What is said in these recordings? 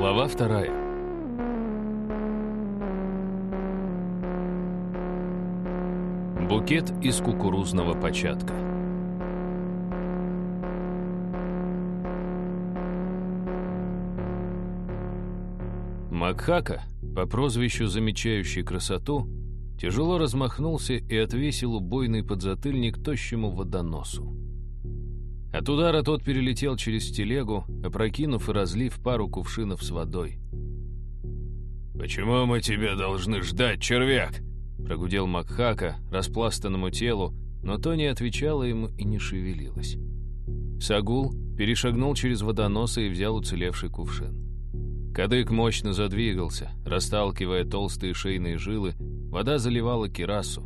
Глава вторая. Букет из кукурузного початка. Макхака, по прозвищу «Замечающий красоту», тяжело размахнулся и отвесил убойный подзатыльник тощему водоносу. От удара тот перелетел через телегу, опрокинув и разлив пару кувшинов с водой. «Почему мы тебя должны ждать, червяк?» Прогудел Макхака распластанному телу, но то не отвечало ему и не шевелилось. Сагул перешагнул через водоноса и взял уцелевший кувшин. Кадык мощно задвигался, расталкивая толстые шейные жилы, вода заливала кирасу.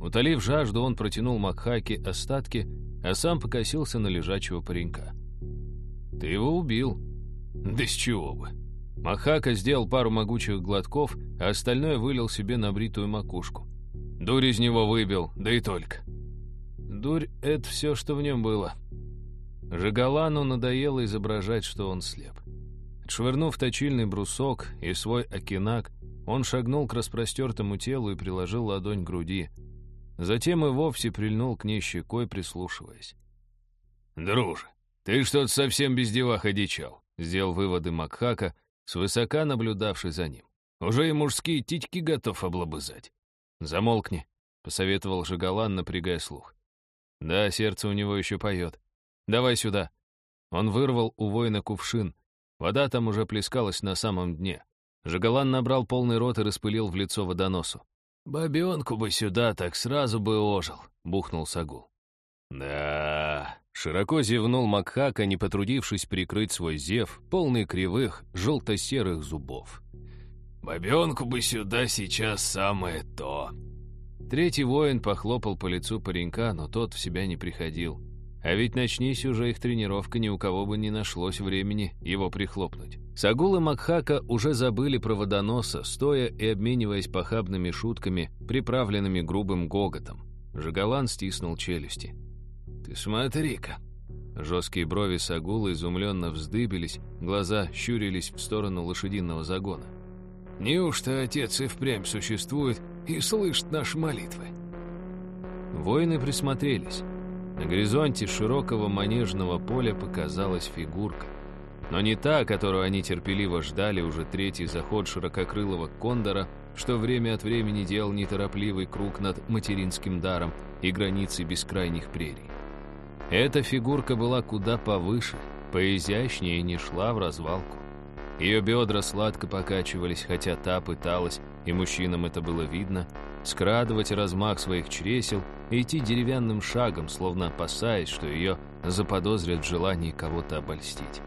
Утолив жажду, он протянул Макхаке остатки, а сам покосился на лежачего паренька. «Ты его убил». «Да с чего бы?» Махака сделал пару могучих глотков, а остальное вылил себе на бритую макушку. Дурь из него выбил, да и только. Дурь — это все, что в нем было. Жигалану надоело изображать, что он слеп. Швырнув точильный брусок и свой окинак, он шагнул к распростертому телу и приложил ладонь к груди. Затем и вовсе прильнул к ней щекой, прислушиваясь. «Друже, ты что-то совсем без дела ходичал», — сделал выводы Макхака, свысока наблюдавший за ним. «Уже и мужские титьки готов облобызать». «Замолкни», — посоветовал Жигалан, напрягая слух. «Да, сердце у него еще поет. Давай сюда». Он вырвал у воина кувшин. Вода там уже плескалась на самом дне. Жигалан набрал полный рот и распылил в лицо водоносу. «Бабенку бы сюда, так сразу бы ожил», — бухнул Сагул. «Да...» — широко зевнул Макхака, не потрудившись прикрыть свой зев, полный кривых, желто-серых зубов. «Бабенку бы сюда сейчас самое то». Третий воин похлопал по лицу паренька, но тот в себя не приходил. А ведь начнись уже их тренировка, ни у кого бы не нашлось времени его прихлопнуть. Сагул и Макхака уже забыли про водоноса, стоя и обмениваясь похабными шутками, приправленными грубым гоготом. Жигалан стиснул челюсти. «Ты смотри-ка!» Жесткие брови Сагула изумленно вздыбились, глаза щурились в сторону лошадиного загона. «Неужто отец и впрямь существует и слышит наши молитвы?» Воины присмотрелись. На горизонте широкого манежного поля показалась фигурка. Но не та, которую они терпеливо ждали уже третий заход ширококрылого кондора, что время от времени делал неторопливый круг над материнским даром и границей бескрайних прерий. Эта фигурка была куда повыше, поизящнее и не шла в развалку. Ее бедра сладко покачивались, хотя та пыталась, и мужчинам это было видно, скрадывать размах своих чресел и идти деревянным шагом, словно опасаясь, что ее заподозрят в желании кого-то обольстить.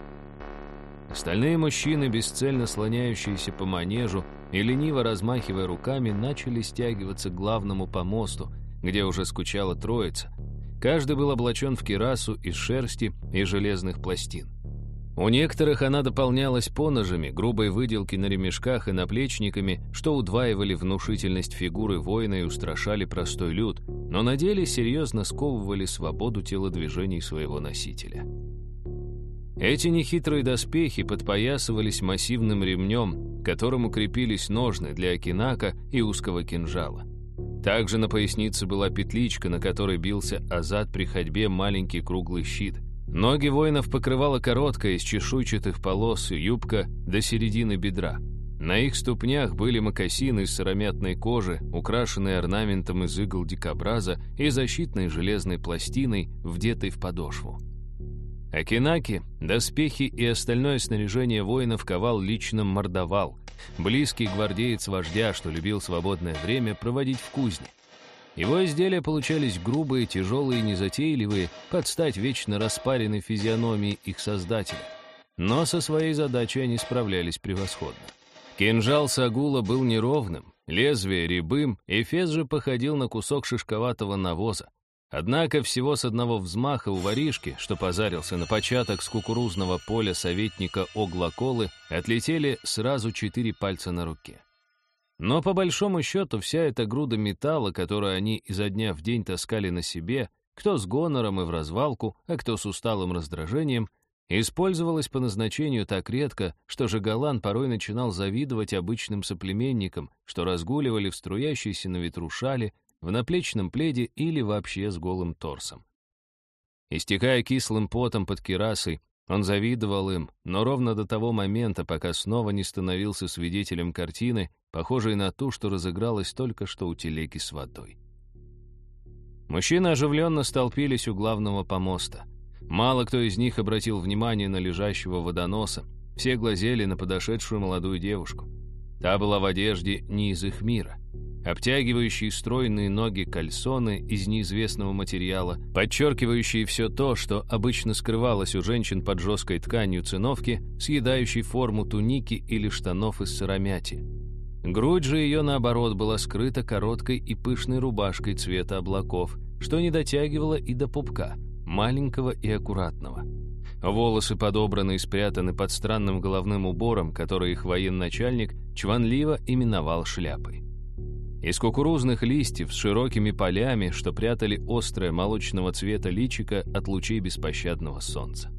Остальные мужчины, бесцельно слоняющиеся по манежу и лениво размахивая руками, начали стягиваться к главному помосту, где уже скучала троица. Каждый был облачен в кирасу из шерсти и железных пластин. У некоторых она дополнялась поножами, грубой выделки на ремешках и наплечниками, что удваивали внушительность фигуры воина и устрашали простой люд, но на деле серьезно сковывали свободу телодвижений своего носителя. Эти нехитрые доспехи подпоясывались массивным ремнем, к которому крепились ножны для окинака и узкого кинжала. Также на пояснице была петличка, на которой бился азад при ходьбе маленький круглый щит — Ноги воинов покрывала короткая из чешуйчатых полос юбка до середины бедра. На их ступнях были мокасины из сыромятной кожи, украшенные орнаментом из игл дикобраза и защитной железной пластиной, вдетой в подошву. Акинаки, доспехи и остальное снаряжение воинов ковал лично мордовал, близкий гвардеец вождя, что любил свободное время проводить в кузне. Его изделия получались грубые, тяжелые и незатейливые, под стать вечно распаренной физиономии их создателя. Но со своей задачей они справлялись превосходно. Кинжал Сагула был неровным, лезвие рябым, эфес же походил на кусок шишковатого навоза. Однако всего с одного взмаха у воришки, что позарился на початок с кукурузного поля советника Оглаколы, отлетели сразу четыре пальца на руке. Но по большому счету вся эта груда металла, которую они изо дня в день таскали на себе, кто с гонором и в развалку, а кто с усталым раздражением, использовалась по назначению так редко, что Жигалан порой начинал завидовать обычным соплеменникам, что разгуливали в струящейся на ветру шале, в наплечном пледе или вообще с голым торсом. Истекая кислым потом под кирасой, он завидовал им, но ровно до того момента, пока снова не становился свидетелем картины, похожей на ту, что разыгралась только что у телеги с водой. Мужчины оживленно столпились у главного помоста. Мало кто из них обратил внимание на лежащего водоноса. Все глазели на подошедшую молодую девушку. Та была в одежде не из их мира. Обтягивающие стройные ноги кальсоны из неизвестного материала, подчеркивающие все то, что обычно скрывалось у женщин под жесткой тканью циновки, съедающей форму туники или штанов из сыромяти. Грудь же ее, наоборот, была скрыта короткой и пышной рубашкой цвета облаков, что не дотягивало и до пупка, маленького и аккуратного. Волосы подобраны и спрятаны под странным головным убором, который их военачальник чванливо именовал шляпой. Из кукурузных листьев с широкими полями, что прятали острое молочного цвета личика от лучей беспощадного солнца.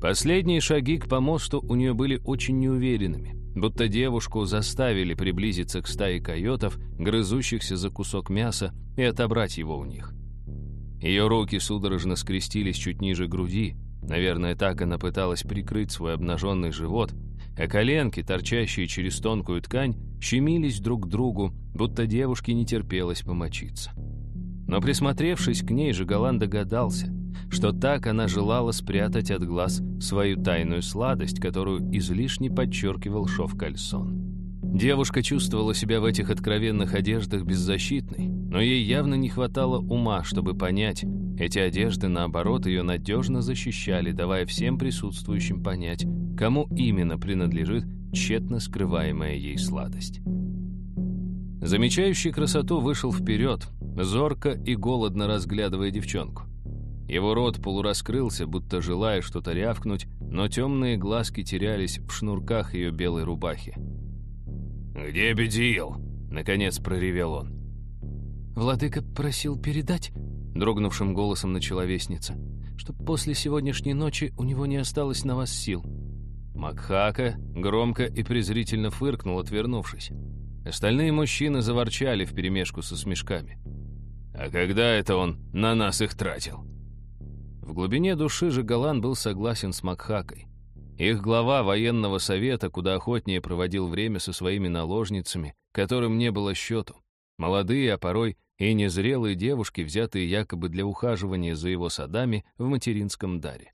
Последние шаги к помосту у нее были очень неуверенными, будто девушку заставили приблизиться к стае койотов, грызущихся за кусок мяса, и отобрать его у них. Ее руки судорожно скрестились чуть ниже груди, наверное, так она пыталась прикрыть свой обнаженный живот, а коленки, торчащие через тонкую ткань, щемились друг к другу, будто девушке не терпелось помочиться. Но присмотревшись к ней, же Галан догадался, что так она желала спрятать от глаз свою тайную сладость, которую излишне подчеркивал шов кальсон. Девушка чувствовала себя в этих откровенных одеждах беззащитной, но ей явно не хватало ума, чтобы понять, эти одежды, наоборот, ее надежно защищали, давая всем присутствующим понять, кому именно принадлежит тщетно скрываемая ей сладость. Замечающий красоту вышел вперед, зорко и голодно разглядывая девчонку. Его рот полураскрылся, будто желая что-то рявкнуть, но темные глазки терялись в шнурках ее белой рубахи. «Где Бедиил?» — наконец проревел он. «Владыка просил передать», — дрогнувшим голосом начала вестница, «что после сегодняшней ночи у него не осталось на вас сил. Макхака громко и презрительно фыркнул, отвернувшись. Остальные мужчины заворчали вперемешку со смешками. «А когда это он на нас их тратил?» В глубине души же Галан был согласен с Макхакой. Их глава военного совета куда охотнее проводил время со своими наложницами, которым не было счету. Молодые, а порой и незрелые девушки, взятые якобы для ухаживания за его садами в материнском даре.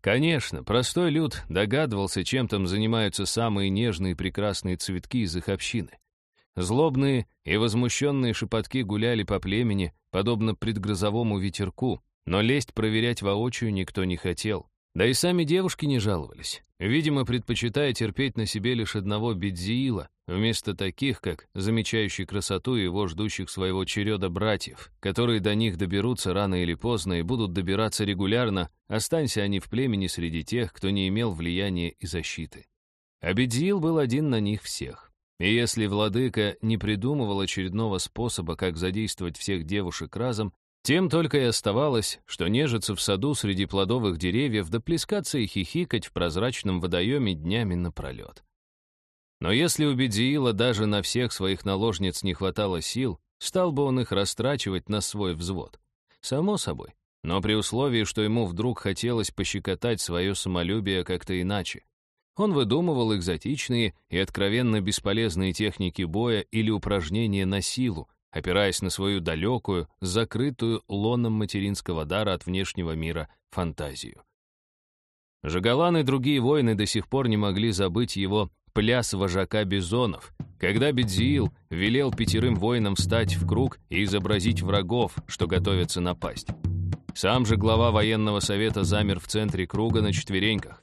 Конечно, простой люд догадывался, чем там занимаются самые нежные и прекрасные цветки из их общины. Злобные и возмущенные шепотки гуляли по племени, подобно предгрозовому ветерку, но лезть проверять воочию никто не хотел. Да и сами девушки не жаловались, видимо, предпочитая терпеть на себе лишь одного Бедзиила, вместо таких, как замечающий красоту его ждущих своего череда братьев, которые до них доберутся рано или поздно и будут добираться регулярно, останься они в племени среди тех, кто не имел влияния и защиты. А Бедзиил был один на них всех. И если владыка не придумывал очередного способа, как задействовать всех девушек разом, тем только и оставалось, что нежиться в саду среди плодовых деревьев, да плескаться и хихикать в прозрачном водоеме днями напролет. Но если у Бедиила даже на всех своих наложниц не хватало сил, стал бы он их растрачивать на свой взвод. Само собой, но при условии, что ему вдруг хотелось пощекотать свое самолюбие как-то иначе. Он выдумывал экзотичные и откровенно бесполезные техники боя или упражнения на силу, опираясь на свою далекую, закрытую лоном материнского дара от внешнего мира фантазию. Жагалан и другие воины до сих пор не могли забыть его пляс вожака бизонов, когда Бедзиил велел пятерым воинам встать в круг и изобразить врагов, что готовятся напасть. Сам же глава военного совета замер в центре круга на четвереньках.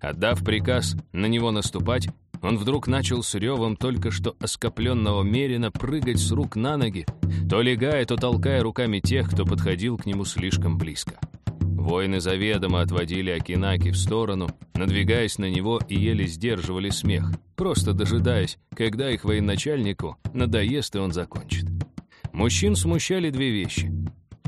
Отдав приказ на него наступать, он вдруг начал с ревом только что оскопленного мерина прыгать с рук на ноги, то легая, то толкая руками тех, кто подходил к нему слишком близко. Воины заведомо отводили Акинаки в сторону, надвигаясь на него и еле сдерживали смех, просто дожидаясь, когда их военачальнику надоест и он закончит. Мужчин смущали две вещи.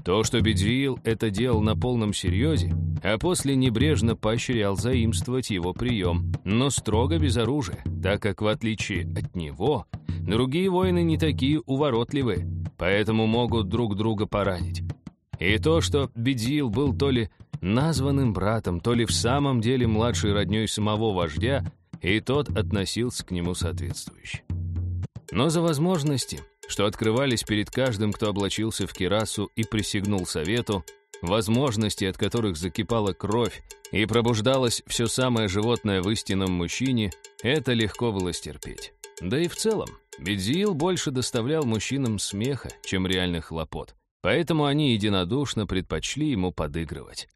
То, что Бедвиил это делал на полном серьезе, а после небрежно поощрял заимствовать его прием, но строго без оружия, так как, в отличие от него, другие воины не такие уворотливые, поэтому могут друг друга поранить. И то, что Бедзил был то ли названным братом, то ли в самом деле младшей родней самого вождя, и тот относился к нему соответствующе. Но за возможности, что открывались перед каждым, кто облачился в кирасу и присягнул совету, возможности, от которых закипала кровь и пробуждалось все самое животное в истинном мужчине, это легко было стерпеть. Да и в целом, Бедзиил больше доставлял мужчинам смеха, чем реальных хлопот, поэтому они единодушно предпочли ему подыгрывать.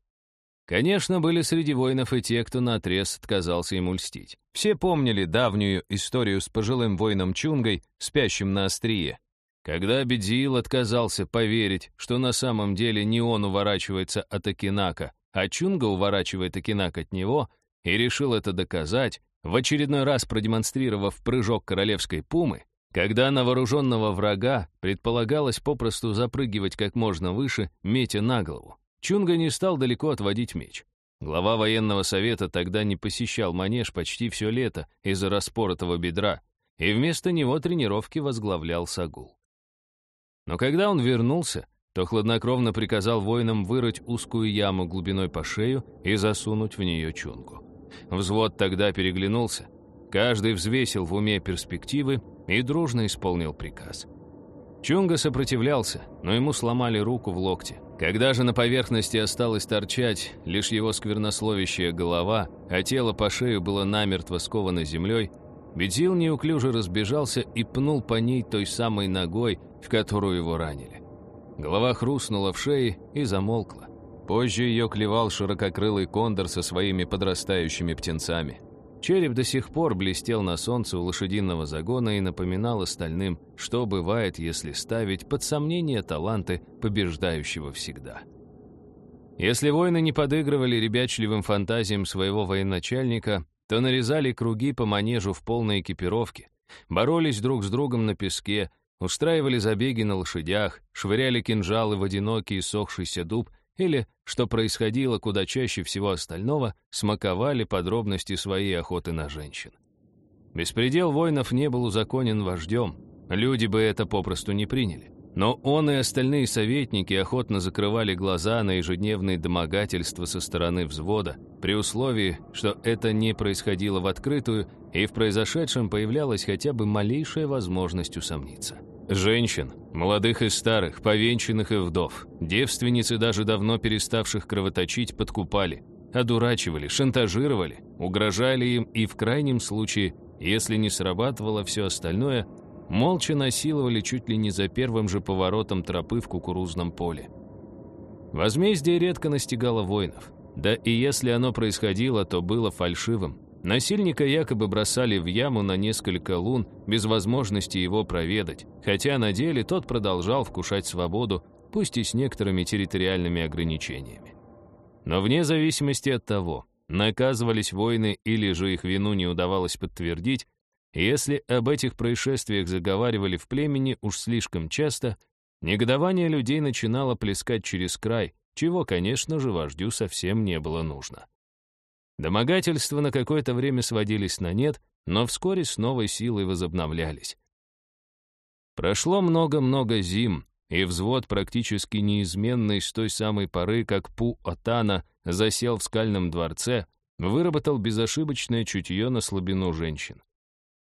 Конечно, были среди воинов и те, кто наотрез отказался ему льстить. Все помнили давнюю историю с пожилым воином Чунгой, спящим на острие. Когда Бедзиил отказался поверить, что на самом деле не он уворачивается от Акинака, а Чунга уворачивает Акинак от него, и решил это доказать, в очередной раз продемонстрировав прыжок королевской пумы, когда на вооруженного врага предполагалось попросту запрыгивать как можно выше, метя на голову. Чунга не стал далеко отводить меч. Глава военного совета тогда не посещал манеж почти все лето из-за распоротого бедра, и вместо него тренировки возглавлял Сагул. Но когда он вернулся, то хладнокровно приказал воинам вырыть узкую яму глубиной по шею и засунуть в нее чунгу. Взвод тогда переглянулся. Каждый взвесил в уме перспективы и дружно исполнил приказ. Чунга сопротивлялся, но ему сломали руку в локте. Когда же на поверхности осталось торчать лишь его сквернословящая голова, а тело по шею было намертво сковано землей, Бедзил неуклюже разбежался и пнул по ней той самой ногой, в которую его ранили. Голова хрустнула в шее и замолкла. Позже ее клевал ширококрылый кондор со своими подрастающими птенцами. Череп до сих пор блестел на солнце у лошадиного загона и напоминал остальным, что бывает, если ставить под сомнение таланты побеждающего всегда. Если воины не подыгрывали ребячливым фантазиям своего военачальника, то нарезали круги по манежу в полной экипировке, боролись друг с другом на песке, устраивали забеги на лошадях, швыряли кинжалы в одинокий сохшийся дуб — или, что происходило куда чаще всего остального, смаковали подробности своей охоты на женщин. Беспредел воинов не был узаконен вождем, люди бы это попросту не приняли. Но он и остальные советники охотно закрывали глаза на ежедневные домогательства со стороны взвода, при условии, что это не происходило в открытую, и в произошедшем появлялась хотя бы малейшая возможность усомниться. Женщин, молодых и старых, повенчанных и вдов, девственницы, даже давно переставших кровоточить, подкупали, одурачивали, шантажировали, угрожали им и в крайнем случае, если не срабатывало все остальное, молча насиловали чуть ли не за первым же поворотом тропы в кукурузном поле. Возмездие редко настигало воинов. Да и если оно происходило, то было фальшивым, Насильника якобы бросали в яму на несколько лун без возможности его проведать, хотя на деле тот продолжал вкушать свободу, пусть и с некоторыми территориальными ограничениями. Но вне зависимости от того, наказывались воины или же их вину не удавалось подтвердить, если об этих происшествиях заговаривали в племени уж слишком часто, негодование людей начинало плескать через край, чего, конечно же, вождю совсем не было нужно. Домогательства на какое-то время сводились на нет, но вскоре с новой силой возобновлялись. Прошло много-много зим, и взвод практически неизменный с той самой поры, как Пу-Отана засел в скальном дворце, выработал безошибочное чутье на слабину женщин.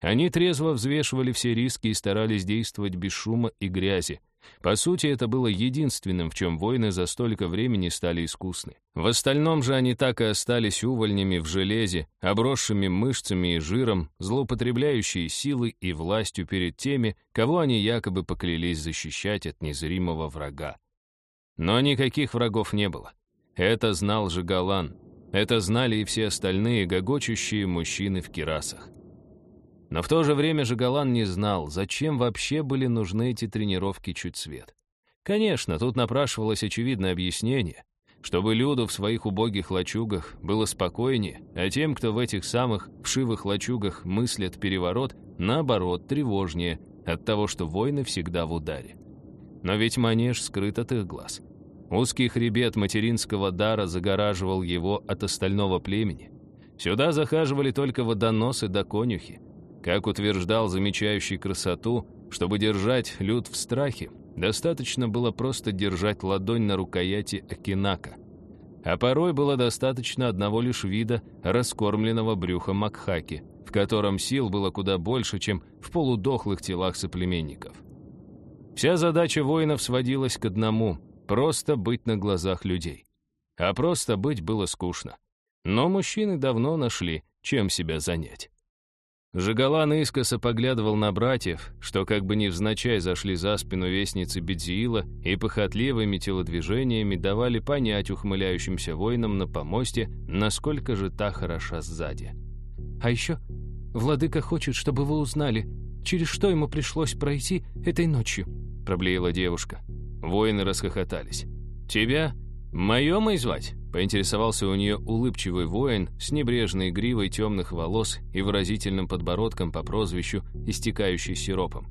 Они трезво взвешивали все риски и старались действовать без шума и грязи, по сути, это было единственным, в чем воины за столько времени стали искусны. В остальном же они так и остались увольнями в железе, обросшими мышцами и жиром, злоупотребляющие силой и властью перед теми, кого они якобы поклялись защищать от незримого врага. Но никаких врагов не было. Это знал же Галан. Это знали и все остальные гогочущие мужчины в кирасах. Но в то же время Жигалан не знал, зачем вообще были нужны эти тренировки чуть свет. Конечно, тут напрашивалось очевидное объяснение, чтобы Люду в своих убогих лачугах было спокойнее, а тем, кто в этих самых вшивых лачугах мыслят переворот, наоборот, тревожнее от того, что войны всегда в ударе. Но ведь манеж скрыт от их глаз. Узкий хребет материнского дара загораживал его от остального племени. Сюда захаживали только водоносы да конюхи. Как утверждал замечающий красоту, чтобы держать люд в страхе, достаточно было просто держать ладонь на рукояти Акинака. А порой было достаточно одного лишь вида раскормленного брюха Макхаки, в котором сил было куда больше, чем в полудохлых телах соплеменников. Вся задача воинов сводилась к одному — просто быть на глазах людей. А просто быть было скучно. Но мужчины давно нашли, чем себя занять. Жигалан искоса поглядывал на братьев, что как бы невзначай зашли за спину вестницы Бедзиила и похотливыми телодвижениями давали понять ухмыляющимся воинам на помосте, насколько же та хороша сзади. «А еще владыка хочет, чтобы вы узнали, через что ему пришлось пройти этой ночью», — проблеяла девушка. Воины расхохотались. «Тебя? Мое мой звать?» Поинтересовался у нее улыбчивый воин с небрежной гривой темных волос и выразительным подбородком по прозвищу, истекающий сиропом.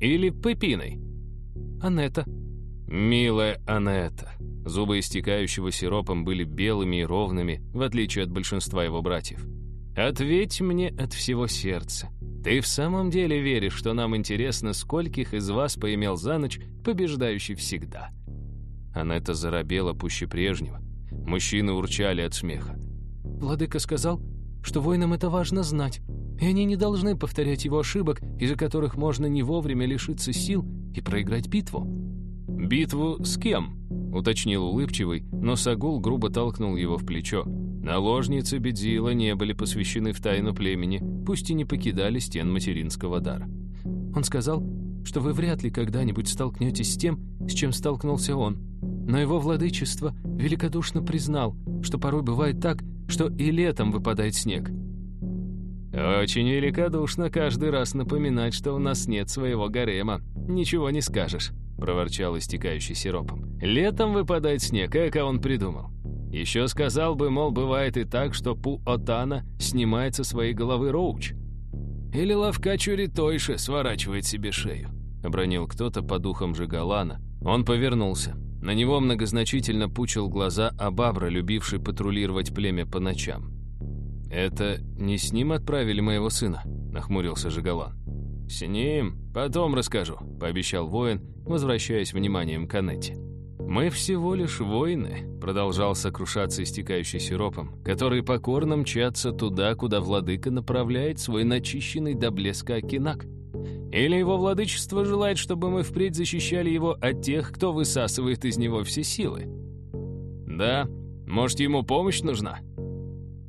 «Или Пепиной?» «Анетта». «Милая Анетта». Зубы истекающего сиропом были белыми и ровными, в отличие от большинства его братьев. «Ответь мне от всего сердца. Ты в самом деле веришь, что нам интересно, скольких из вас поимел за ночь побеждающий всегда?» Анетта заробела пуще прежнего. Мужчины урчали от смеха. «Владыка сказал, что воинам это важно знать, и они не должны повторять его ошибок, из-за которых можно не вовремя лишиться сил и проиграть битву». «Битву с кем?» — уточнил улыбчивый, но Сагул грубо толкнул его в плечо. Наложницы Бедзила не были посвящены в тайну племени, пусть и не покидали стен материнского дара. Он сказал, что вы вряд ли когда-нибудь столкнетесь с тем, с чем столкнулся он. Но его владычество великодушно признал, что порой бывает так, что и летом выпадает снег. «Очень великодушно каждый раз напоминать, что у нас нет своего гарема. Ничего не скажешь», — проворчал истекающий сиропом. «Летом выпадает снег, эко он придумал. Еще сказал бы, мол, бывает и так, что Пу-Отана снимает со своей головы роуч. Или ловка Чуритойши сворачивает себе шею», — обронил кто-то по духам Жигалана. Он повернулся. На него многозначительно пучил глаза Абабра, любивший патрулировать племя по ночам. «Это не с ним отправили моего сына?» — нахмурился Жигалан. «С ним? Потом расскажу», — пообещал воин, возвращаясь вниманием к Анетте. «Мы всего лишь воины», — продолжал сокрушаться истекающий сиропом, «которые покорно мчатся туда, куда владыка направляет свой начищенный до блеска окинак. Или его владычество желает, чтобы мы впредь защищали его от тех, кто высасывает из него все силы? Да, может, ему помощь нужна?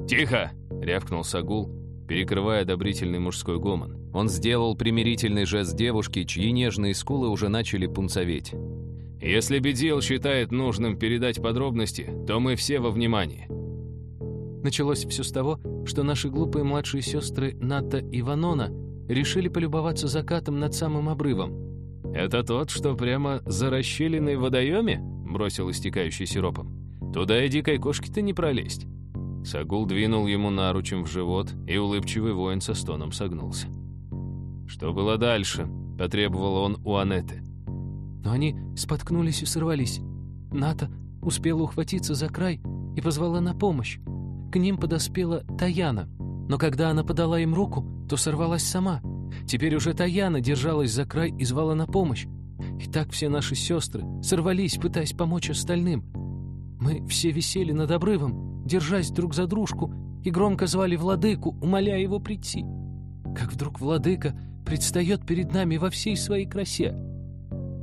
Тихо! рявкнул Сагул, перекрывая одобрительный мужской гомон. Он сделал примирительный жест девушки, чьи нежные скулы уже начали пунцоветь. «Если Бедил считает нужным передать подробности, то мы все во внимании». Началось все с того, что наши глупые младшие сестры Ната и Ванона решили полюбоваться закатом над самым обрывом. «Это тот, что прямо за расщелиной в водоеме?» — бросил истекающий сиропом. «Туда и дикой кошки-то не пролезть». Сагул двинул ему наручем в живот, и улыбчивый воин со стоном согнулся. «Что было дальше?» — потребовал он у Анеты. Но они споткнулись и сорвались. Ната успела ухватиться за край и позвала на помощь. К ним подоспела Таяна, но когда она подала им руку, то сорвалась сама. Теперь уже Таяна держалась за край и звала на помощь. И так все наши сестры сорвались, пытаясь помочь остальным. Мы все висели над обрывом, держась друг за дружку, и громко звали владыку, умоляя его прийти. Как вдруг владыка предстает перед нами во всей своей красе.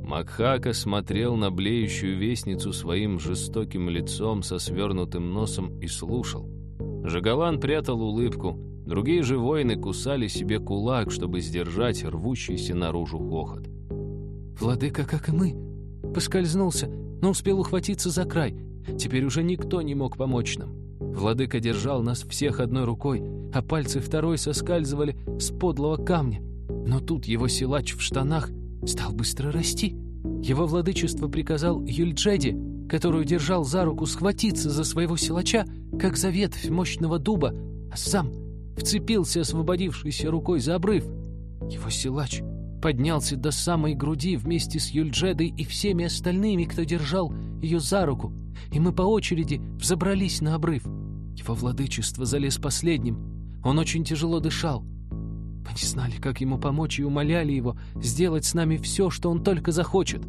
Макхака смотрел на блеющую вестницу своим жестоким лицом со свернутым носом и слушал. Жигалан прятал улыбку, другие же воины кусали себе кулак, чтобы сдержать рвущийся наружу хохот. «Владыка, как и мы, поскользнулся, но успел ухватиться за край. Теперь уже никто не мог помочь нам. Владыка держал нас всех одной рукой, а пальцы второй соскальзывали с подлого камня. Но тут его силач в штанах стал быстро расти. Его владычество приказал Юльджеди, которую держал за руку, схватиться за своего силача, как за ветвь мощного дуба, а сам вцепился освободившейся рукой за обрыв. Его силач поднялся до самой груди вместе с Юльджедой и всеми остальными, кто держал ее за руку, и мы по очереди взобрались на обрыв. Его владычество залез последним. Он очень тяжело дышал. Мы не знали, как ему помочь, и умоляли его сделать с нами все, что он только захочет.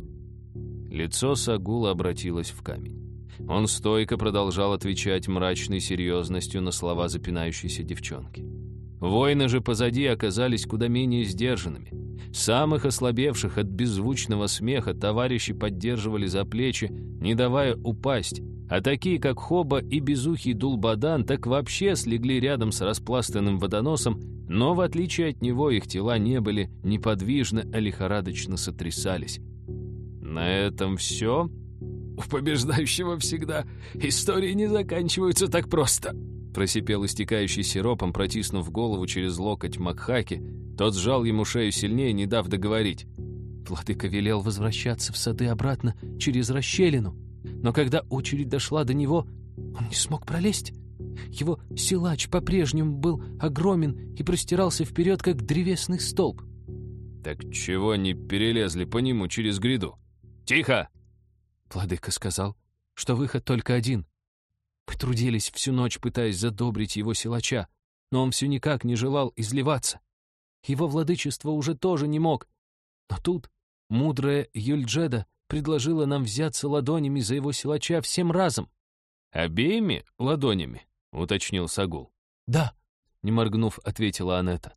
Лицо Сагула обратилось в камень. Он стойко продолжал отвечать мрачной серьезностью на слова запинающейся девчонки. Воины же позади оказались куда менее сдержанными. Самых ослабевших от беззвучного смеха товарищи поддерживали за плечи, не давая упасть, а такие, как Хоба и безухий Дулбадан, так вообще слегли рядом с распластанным водоносом, но, в отличие от него, их тела не были неподвижны, а лихорадочно сотрясались. «На этом все?» «У побеждающего всегда истории не заканчиваются так просто», просипел истекающий сиропом, протиснув голову через локоть Макхаки. Тот сжал ему шею сильнее, не дав договорить. Владыка велел возвращаться в сады обратно через расщелину. Но когда очередь дошла до него, он не смог пролезть. Его силач по-прежнему был огромен и простирался вперед, как древесный столб. «Так чего не перелезли по нему через гряду?» «Тихо!» Владыка сказал, что выход только один. Мы трудились всю ночь, пытаясь задобрить его силача, но он все никак не желал изливаться. Его владычество уже тоже не мог. Но тут мудрая Юльджеда предложила нам взяться ладонями за его силача всем разом. «Обеими ладонями?» — уточнил Сагул. «Да», — не моргнув, ответила Анетта.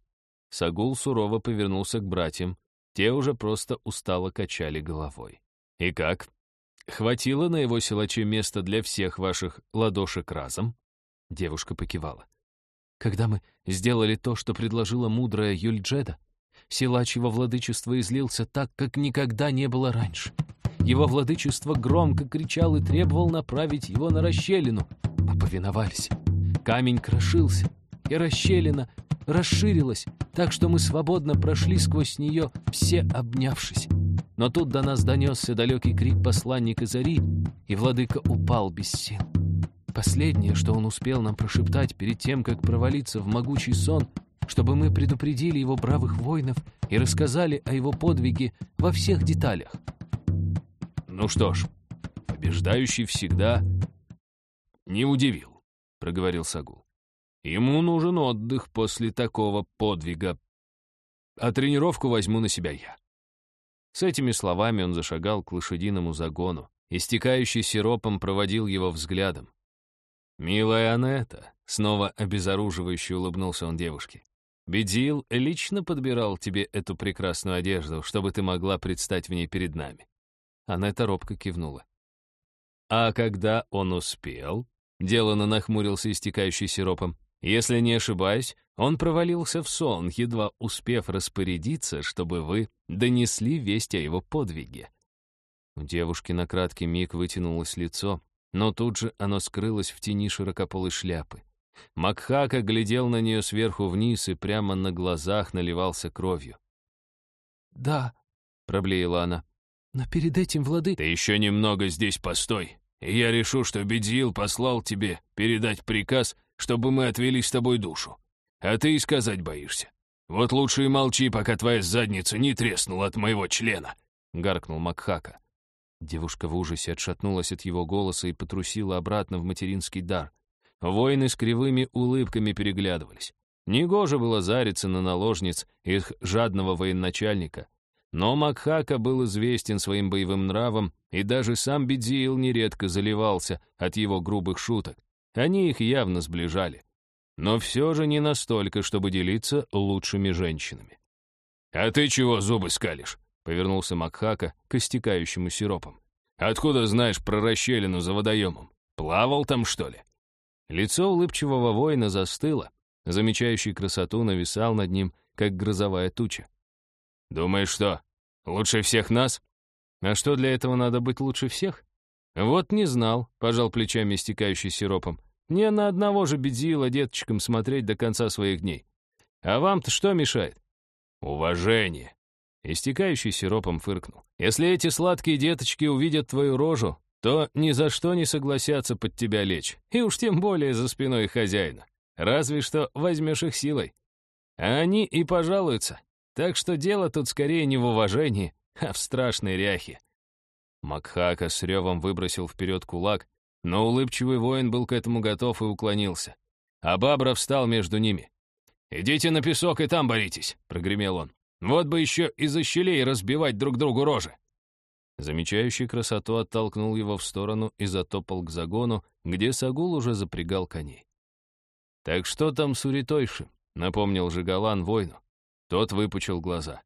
Сагул сурово повернулся к братьям. Те уже просто устало качали головой. «И как? Хватило на его силаче места для всех ваших ладошек разом?» Девушка покивала. «Когда мы сделали то, что предложила мудрая Юльджеда, силач его владычества излился так, как никогда не было раньше. Его владычество громко кричал и требовал направить его на расщелину. Мы повиновались. Камень крошился, и расщелина расширилась, так что мы свободно прошли сквозь нее, все обнявшись. Но тут до нас донесся далекий крик посланника Зари, и владыка упал без сил. Последнее, что он успел нам прошептать перед тем, как провалиться в могучий сон, чтобы мы предупредили его бравых воинов и рассказали о его подвиге во всех деталях. «Ну что ж, побеждающий всегда не удивил», — проговорил Сагул. «Ему нужен отдых после такого подвига, а тренировку возьму на себя я». С этими словами он зашагал к лошадиному загону. Истекающий сиропом проводил его взглядом. «Милая Анетта», — снова обезоруживающе улыбнулся он девушке, «Бедил лично подбирал тебе эту прекрасную одежду, чтобы ты могла предстать в ней перед нами». Анетта робко кивнула. «А когда он успел?» — делано нахмурился истекающий сиропом. Если не ошибаюсь, он провалился в сон, едва успев распорядиться, чтобы вы донесли весть о его подвиге. У девушки на краткий миг вытянулось лицо, но тут же оно скрылось в тени широкополой шляпы. Макхака глядел на нее сверху вниз и прямо на глазах наливался кровью. «Да», — проблеяла она, — «но перед этим влады...» «Ты еще немного здесь постой, и я решу, что Бедзил послал тебе передать приказ чтобы мы отвели с тобой душу. А ты и сказать боишься. Вот лучше и молчи, пока твоя задница не треснула от моего члена», — гаркнул Макхака. Девушка в ужасе отшатнулась от его голоса и потрусила обратно в материнский дар. Воины с кривыми улыбками переглядывались. Негоже было зариться на наложниц их жадного военачальника. Но Макхака был известен своим боевым нравом, и даже сам Бедзиил нередко заливался от его грубых шуток. Они их явно сближали. Но все же не настолько, чтобы делиться лучшими женщинами. «А ты чего зубы скалишь?» — повернулся Макхака к истекающему сиропом. «Откуда знаешь про расщелину за водоемом? Плавал там, что ли?» Лицо улыбчивого воина застыло, замечающий красоту нависал над ним, как грозовая туча. «Думаешь, что, лучше всех нас?» «А что, для этого надо быть лучше всех?» «Вот не знал», — пожал плечами, истекающий сиропом. «Не на одного же бедзила деточкам смотреть до конца своих дней. А вам-то что мешает?» «Уважение», — истекающий сиропом фыркнул. «Если эти сладкие деточки увидят твою рожу, то ни за что не согласятся под тебя лечь, и уж тем более за спиной хозяина. Разве что возьмешь их силой. А они и пожалуются. Так что дело тут скорее не в уважении, а в страшной ряхе. Макхака с ревом выбросил вперед кулак, но улыбчивый воин был к этому готов и уклонился. А Бабра встал между ними. «Идите на песок и там боритесь», — прогремел он. «Вот бы еще из-за щелей разбивать друг другу рожи». Замечающий красоту оттолкнул его в сторону и затопал к загону, где Сагул уже запрягал коней. «Так что там с Уритойшем?» — напомнил Жигалан воину. Тот выпучил глаза.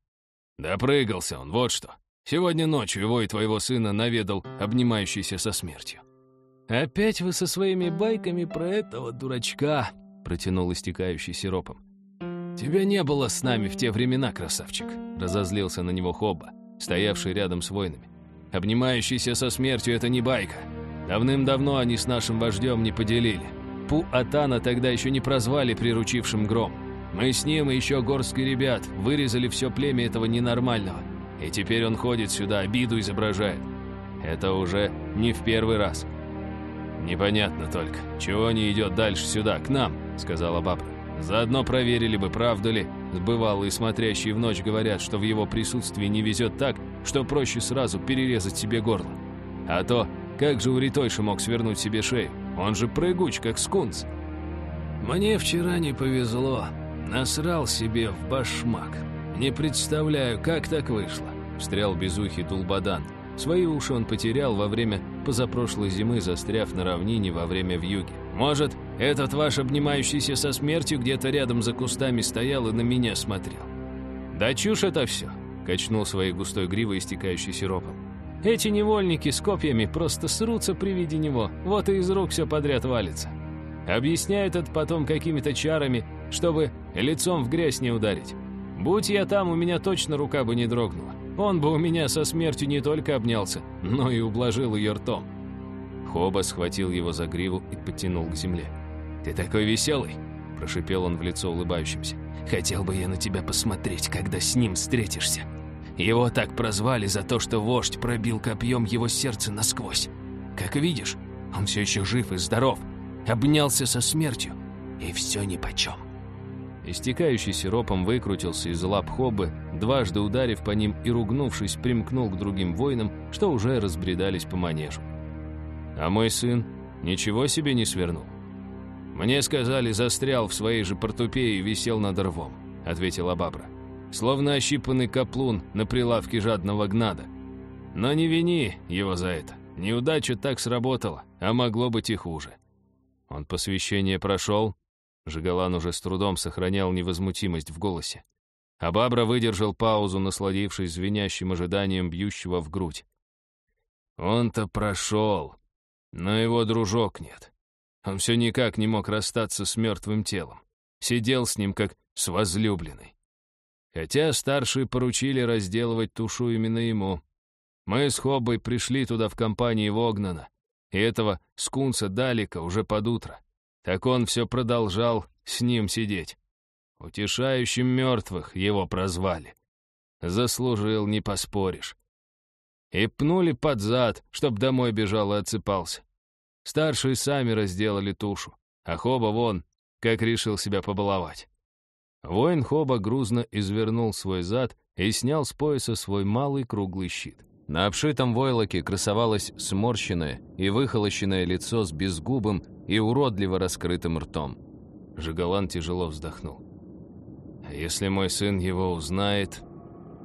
«Допрыгался он, вот что. Сегодня ночью его и твоего сына наведал обнимающийся со смертью». «Опять вы со своими байками про этого дурачка», — протянул истекающий сиропом. «Тебя не было с нами в те времена, красавчик», — разозлился на него Хобба, стоявший рядом с воинами. «Обнимающийся со смертью — это не байка. Давным-давно они с нашим вождем не поделили. Пу-Атана тогда еще не прозвали приручившим гром. Мы с ним и еще горстки ребят вырезали все племя этого ненормального. И теперь он ходит сюда, обиду изображает. Это уже не в первый раз. «Непонятно только, чего не идет дальше сюда, к нам», — сказала бабка. «Заодно проверили бы, правда ли, бывалые смотрящие в ночь говорят, что в его присутствии не везет так, что проще сразу перерезать себе горло. А то, как же у Ритойши мог свернуть себе шею? Он же прыгуч, как скунс». «Мне вчера не повезло. Насрал себе в башмак. Не представляю, как так вышло», — встрял безухий Дулбадан. Свои уши он потерял во время позапрошлой зимы, застряв на равнине во время вьюги. «Может, этот ваш обнимающийся со смертью где-то рядом за кустами стоял и на меня смотрел?» «Да чушь это все!» — качнул своей густой гривой, истекающей сиропом. «Эти невольники с копьями просто срутся при виде него, вот и из рук все подряд валится. Объясняют это потом какими-то чарами, чтобы лицом в грязь не ударить. Будь я там, у меня точно рука бы не дрогнула. Он бы у меня со смертью не только обнялся, но и ублажил ее ртом. Хоба схватил его за гриву и подтянул к земле. «Ты такой веселый!» – прошипел он в лицо улыбающимся. «Хотел бы я на тебя посмотреть, когда с ним встретишься. Его так прозвали за то, что вождь пробил копьем его сердце насквозь. Как видишь, он все еще жив и здоров, обнялся со смертью, и все нипочем». Истекающий сиропом выкрутился из лап Хоббы, дважды ударив по ним и, ругнувшись, примкнул к другим воинам, что уже разбредались по манежу. А мой сын ничего себе не свернул. «Мне сказали, застрял в своей же портупее и висел над рвом», — ответила Бабра. «Словно ощипанный каплун на прилавке жадного гнада. Но не вини его за это. Неудача так сработала, а могло быть и хуже». Он посвящение прошел, Жигалан уже с трудом сохранял невозмутимость в голосе. А Бабра выдержал паузу, насладившись звенящим ожиданием бьющего в грудь. Он-то прошел, но его дружок нет. Он все никак не мог расстаться с мертвым телом. Сидел с ним, как с возлюбленной. Хотя старшие поручили разделывать тушу именно ему. Мы с Хоббой пришли туда в компании Вогнана, и этого скунса Далика уже под утро. Так он все продолжал с ним сидеть. Утешающим мертвых его прозвали. Заслужил, не поспоришь. И пнули под зад, чтоб домой бежал и отсыпался. Старшие сами разделали тушу, а Хоба вон, как решил себя побаловать. Воин Хоба грузно извернул свой зад и снял с пояса свой малый круглый щит. На обшитом войлоке красовалось сморщенное и выхолощенное лицо с безгубым и уродливо раскрытым ртом. Жигалан тяжело вздохнул. «А если мой сын его узнает,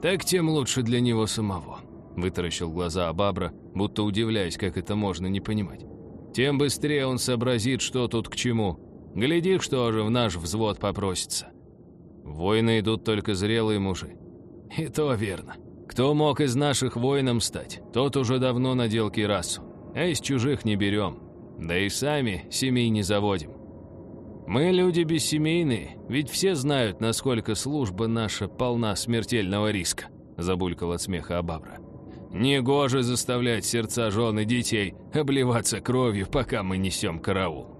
так тем лучше для него самого», вытаращил глаза Абабра, будто удивляясь, как это можно не понимать. «Тем быстрее он сообразит, что тут к чему. Гляди, что же в наш взвод попросится. Войны идут только зрелые мужи. И то верно. Кто мог из наших воином стать, тот уже давно надел кирасу, а из чужих не берем. Да и сами семей не заводим. Мы люди бессемейные, ведь все знают, насколько служба наша полна смертельного риска», забулькал от смеха Абабра. «Негоже заставлять сердца жен и детей обливаться кровью, пока мы несем караул».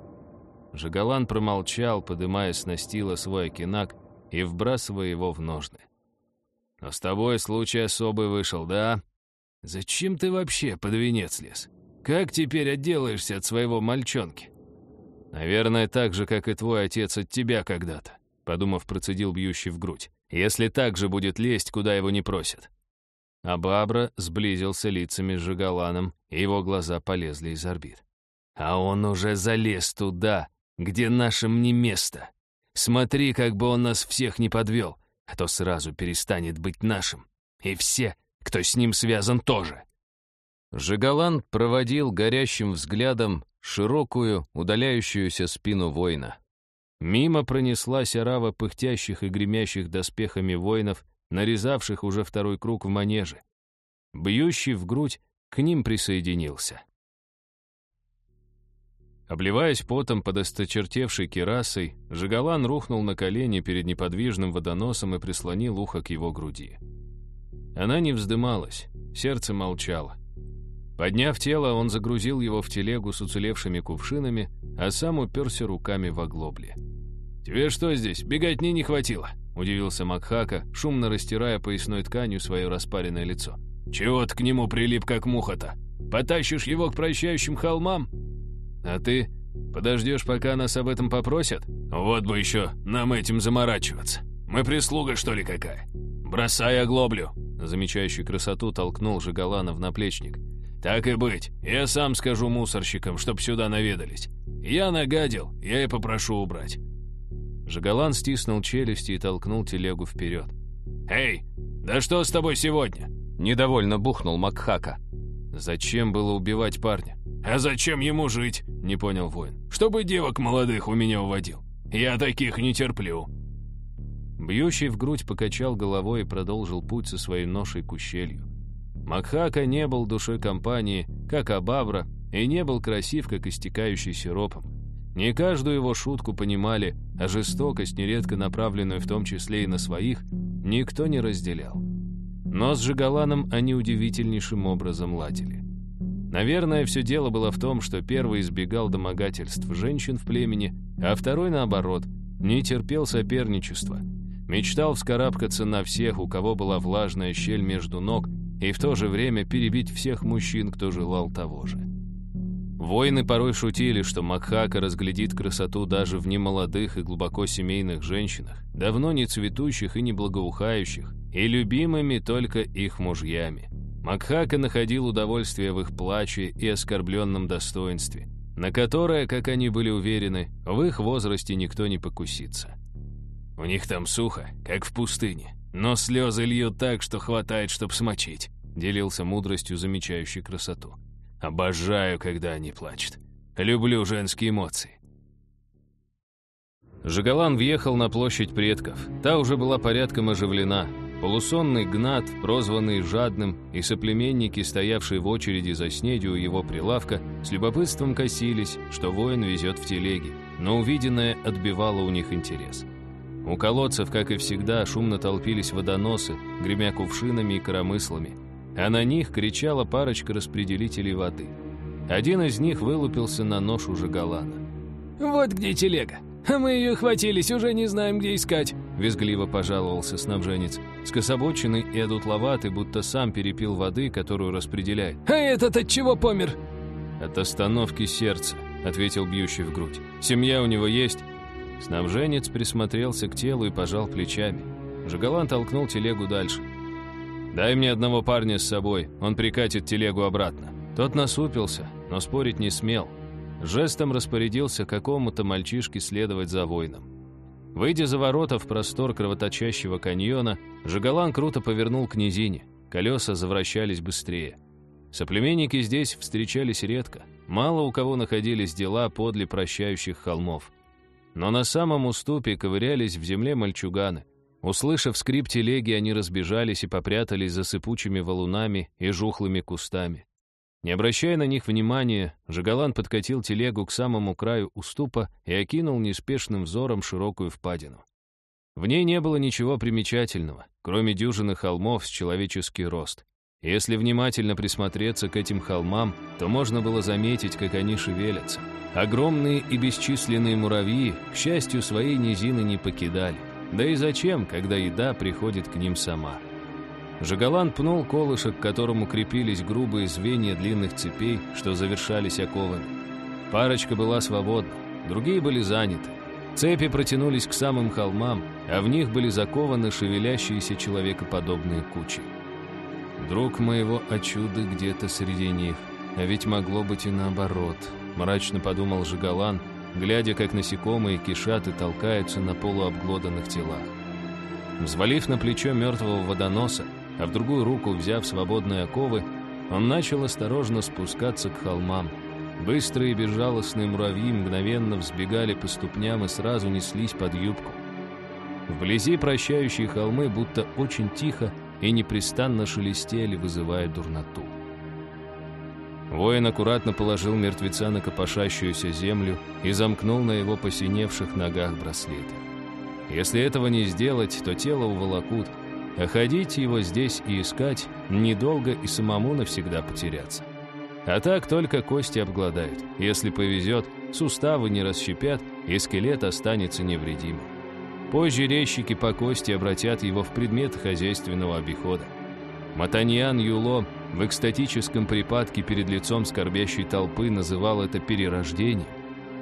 Жигалан промолчал, подымая с настила свой окинак и вбрасывая его в ножны. «Но с тобой случай особый вышел, да? Зачем ты вообще под венец лез? Как теперь отделаешься от своего мальчонки?» «Наверное, так же, как и твой отец от тебя когда-то», подумав, процедил бьющий в грудь. если так же будет лезть, куда его не просят. А Бабра сблизился лицами с Жигаланом, и его глаза полезли из орбит. А он уже залез туда, где нашим не место. Смотри, как бы он нас всех не подвел, а то сразу перестанет быть нашим. И все, кто с ним связан, тоже. Жигалан проводил горящим взглядом широкую, удаляющуюся спину воина. Мимо пронеслась орава пыхтящих и гремящих доспехами воинов, нарезавших уже второй круг в манеже. Бьющий в грудь к ним присоединился. Обливаясь потом под осточертевшей керасой, Жигалан рухнул на колени перед неподвижным водоносом и прислонил ухо к его груди. Она не вздымалась, сердце молчало. Подняв тело, он загрузил его в телегу с уцелевшими кувшинами, а сам уперся руками в оглобли. «Тебе что здесь, беготни не хватило?» — удивился Макхака, шумно растирая поясной тканью свое распаренное лицо. «Чего ты к нему прилип, как муха-то? Потащишь его к прощающим холмам? А ты подождешь, пока нас об этом попросят? Вот бы еще нам этим заморачиваться. Мы прислуга, что ли, какая? Бросай оглоблю!» Замечающий красоту толкнул Жигалана в наплечник. «Так и быть, я сам скажу мусорщикам, чтоб сюда наведались. Я нагадил, я и попрошу убрать». Жигалан стиснул челюсти и толкнул телегу вперед. «Эй, да что с тобой сегодня?» Недовольно бухнул Макхака. «Зачем было убивать парня?» «А зачем ему жить?» — не понял воин. «Чтобы девок молодых у меня уводил. Я таких не терплю». Бьющий в грудь покачал головой и продолжил путь со своей ношей к ущелью. Макхака не был душой компании, как Абабра, и не был красив, как истекающий сиропом. Не каждую его шутку понимали, а жестокость, нередко направленную в том числе и на своих, никто не разделял. Но с Жигаланом они удивительнейшим образом ладили. Наверное, все дело было в том, что первый избегал домогательств женщин в племени, а второй, наоборот, не терпел соперничества. Мечтал вскарабкаться на всех, у кого была влажная щель между ног, и в то же время перебить всех мужчин, кто желал того же. Воины порой шутили, что Макхака разглядит красоту даже в немолодых и глубоко семейных женщинах, давно не цветущих и не благоухающих, и любимыми только их мужьями. Макхака находил удовольствие в их плаче и оскорбленном достоинстве, на которое, как они были уверены, в их возрасте никто не покусится. У них там сухо, как в пустыне, но слезы льют так, что хватает, чтоб смочить, делился мудростью, замечающий красоту. Обожаю, когда они плачут. Люблю женские эмоции. Жигалан въехал на площадь предков. Та уже была порядком оживлена. Полусонный Гнат, прозванный Жадным, и соплеменники, стоявшие в очереди за снедью его прилавка, с любопытством косились, что воин везет в телеге, но увиденное отбивало у них интерес. У колодцев, как и всегда, шумно толпились водоносы, гремя кувшинами и коромыслами а на них кричала парочка распределителей воды. Один из них вылупился на нож у Жигалана. «Вот где телега. Мы ее хватились, уже не знаем, где искать», — визгливо пожаловался снабженец. Скособоченный и одутловатый, будто сам перепил воды, которую распределяет. «А этот от чего помер?» «От остановки сердца», — ответил бьющий в грудь. «Семья у него есть?» Снабженец присмотрелся к телу и пожал плечами. Жигалан толкнул телегу дальше. «Дай мне одного парня с собой, он прикатит телегу обратно». Тот насупился, но спорить не смел. Жестом распорядился какому-то мальчишке следовать за воином. Выйдя за ворота в простор кровоточащего каньона, Жигалан круто повернул к низине. Колеса завращались быстрее. Соплеменники здесь встречались редко. Мало у кого находились дела подле прощающих холмов. Но на самом уступе ковырялись в земле мальчуганы. Услышав скрип телеги, они разбежались и попрятались за сыпучими валунами и жухлыми кустами. Не обращая на них внимания, Жигалан подкатил телегу к самому краю уступа и окинул неспешным взором широкую впадину. В ней не было ничего примечательного, кроме дюжины холмов с человеческий рост. Если внимательно присмотреться к этим холмам, то можно было заметить, как они шевелятся. Огромные и бесчисленные муравьи, к счастью, своей низины не покидали. Да и зачем, когда еда приходит к ним сама? Жигалан пнул колышек, к которому крепились грубые звенья длинных цепей, что завершались оковами. Парочка была свободна, другие были заняты. Цепи протянулись к самым холмам, а в них были закованы шевелящиеся человекоподобные кучи. Друг моего очуды где-то среди них, а ведь могло быть и наоборот, мрачно подумал Жигалан, глядя, как насекомые кишат и толкаются на полуобглоданных телах. Взвалив на плечо мертвого водоноса, а в другую руку взяв свободные оковы, он начал осторожно спускаться к холмам, Быстрые безжалостные муравьи мгновенно взбегали по ступням и сразу неслись под юбку. Вблизи прощающие холмы будто очень тихо и непрестанно шелестели, вызывая дурноту. Воин аккуратно положил мертвеца на копошащуюся землю и замкнул на его посиневших ногах браслеты. Если этого не сделать, то тело уволокут, а ходить его здесь и искать недолго и самому навсегда потеряться. А так только кости обгладают. Если повезет, суставы не расщепят, и скелет останется невредимым. Позже резчики по кости обратят его в предмет хозяйственного обихода. Матаньян Юло в экстатическом припадке перед лицом скорбящей толпы называл это перерождением,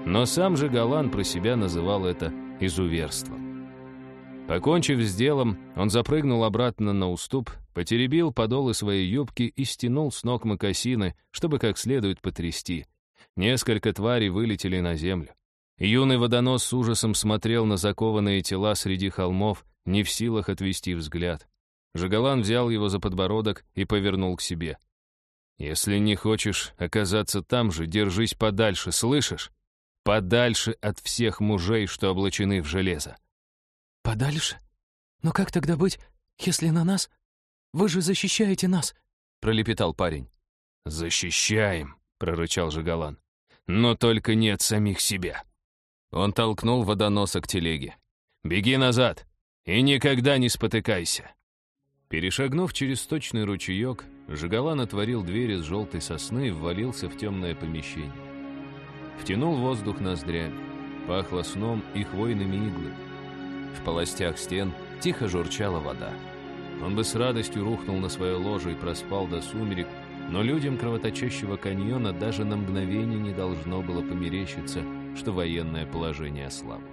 но сам же Галан про себя называл это изуверством. Покончив с делом, он запрыгнул обратно на уступ, потеребил подолы своей юбки и стянул с ног мокасины, чтобы как следует потрясти. Несколько тварей вылетели на землю. Юный водонос с ужасом смотрел на закованные тела среди холмов, не в силах отвести взгляд. Жигалан взял его за подбородок и повернул к себе. «Если не хочешь оказаться там же, держись подальше, слышишь? Подальше от всех мужей, что облачены в железо. «Подальше? Но как тогда быть, если на нас? Вы же защищаете нас!» — пролепетал парень. «Защищаем!» — прорычал Жигалан. «Но только не от самих себя!» Он толкнул водоноса к телеге. «Беги назад и никогда не спотыкайся!» Перешагнув через сточный ручеек, Жигалан отворил дверь из желтой сосны и ввалился в темное помещение. Втянул воздух ноздрями. Пахло сном и хвойными иглами. В полостях стен тихо журчала вода. Он бы с радостью рухнул на свое ложе и проспал до сумерек, но людям кровоточащего каньона даже на мгновение не должно было померещиться, что военное положение ослабло.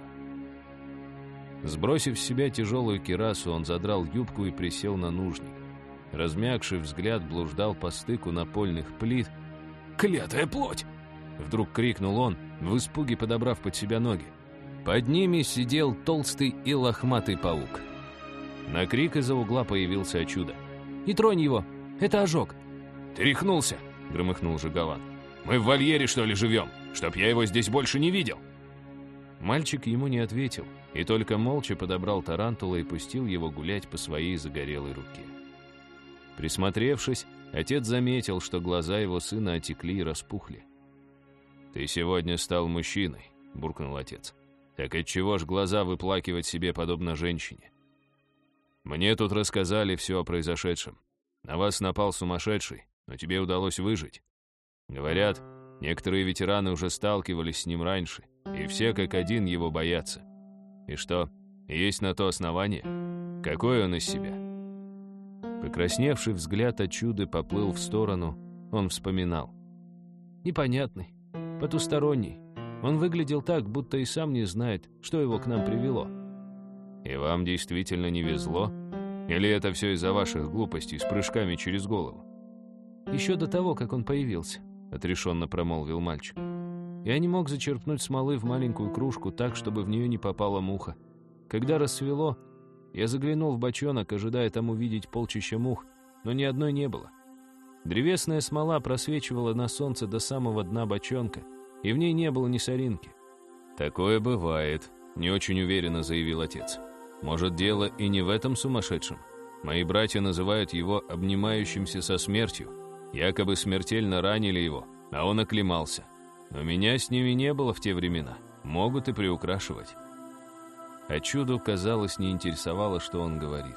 Сбросив с себя тяжелую кирасу, он задрал юбку и присел на нужник. Размягший взгляд блуждал по стыку напольных плит. «Клятая плоть!» Вдруг крикнул он, в испуге подобрав под себя ноги. Под ними сидел толстый и лохматый паук. На крик из-за угла появился чудо. «Не тронь его! Это ожог!» «Ты рехнулся!» — громыхнул Жигалан. «Мы в вольере, что ли, живем? Чтоб я его здесь больше не видел!» Мальчик ему не ответил, и только молча подобрал тарантула и пустил его гулять по своей загорелой руке. Присмотревшись, отец заметил, что глаза его сына отекли и распухли. «Ты сегодня стал мужчиной», — буркнул отец. Так отчего ж глаза выплакивать себе подобно женщине? Мне тут рассказали все о произошедшем. На вас напал сумасшедший, но тебе удалось выжить. Говорят, некоторые ветераны уже сталкивались с ним раньше, и все как один его боятся. И что, есть на то основание? Какой он из себя? Покрасневший взгляд от чуды поплыл в сторону, он вспоминал. Непонятный, потусторонний, он выглядел так, будто и сам не знает, что его к нам привело. «И вам действительно не везло? Или это все из-за ваших глупостей с прыжками через голову?» «Еще до того, как он появился», — отрешенно промолвил мальчик. «Я не мог зачерпнуть смолы в маленькую кружку так, чтобы в нее не попала муха. Когда рассвело, я заглянул в бочонок, ожидая там увидеть полчища мух, но ни одной не было. Древесная смола просвечивала на солнце до самого дна бочонка — и в ней не было ни соринки. «Такое бывает», — не очень уверенно заявил отец. «Может, дело и не в этом сумасшедшем. Мои братья называют его обнимающимся со смертью. Якобы смертельно ранили его, а он оклемался. Но меня с ними не было в те времена. Могут и приукрашивать». А чуду, казалось, не интересовало, что он говорит.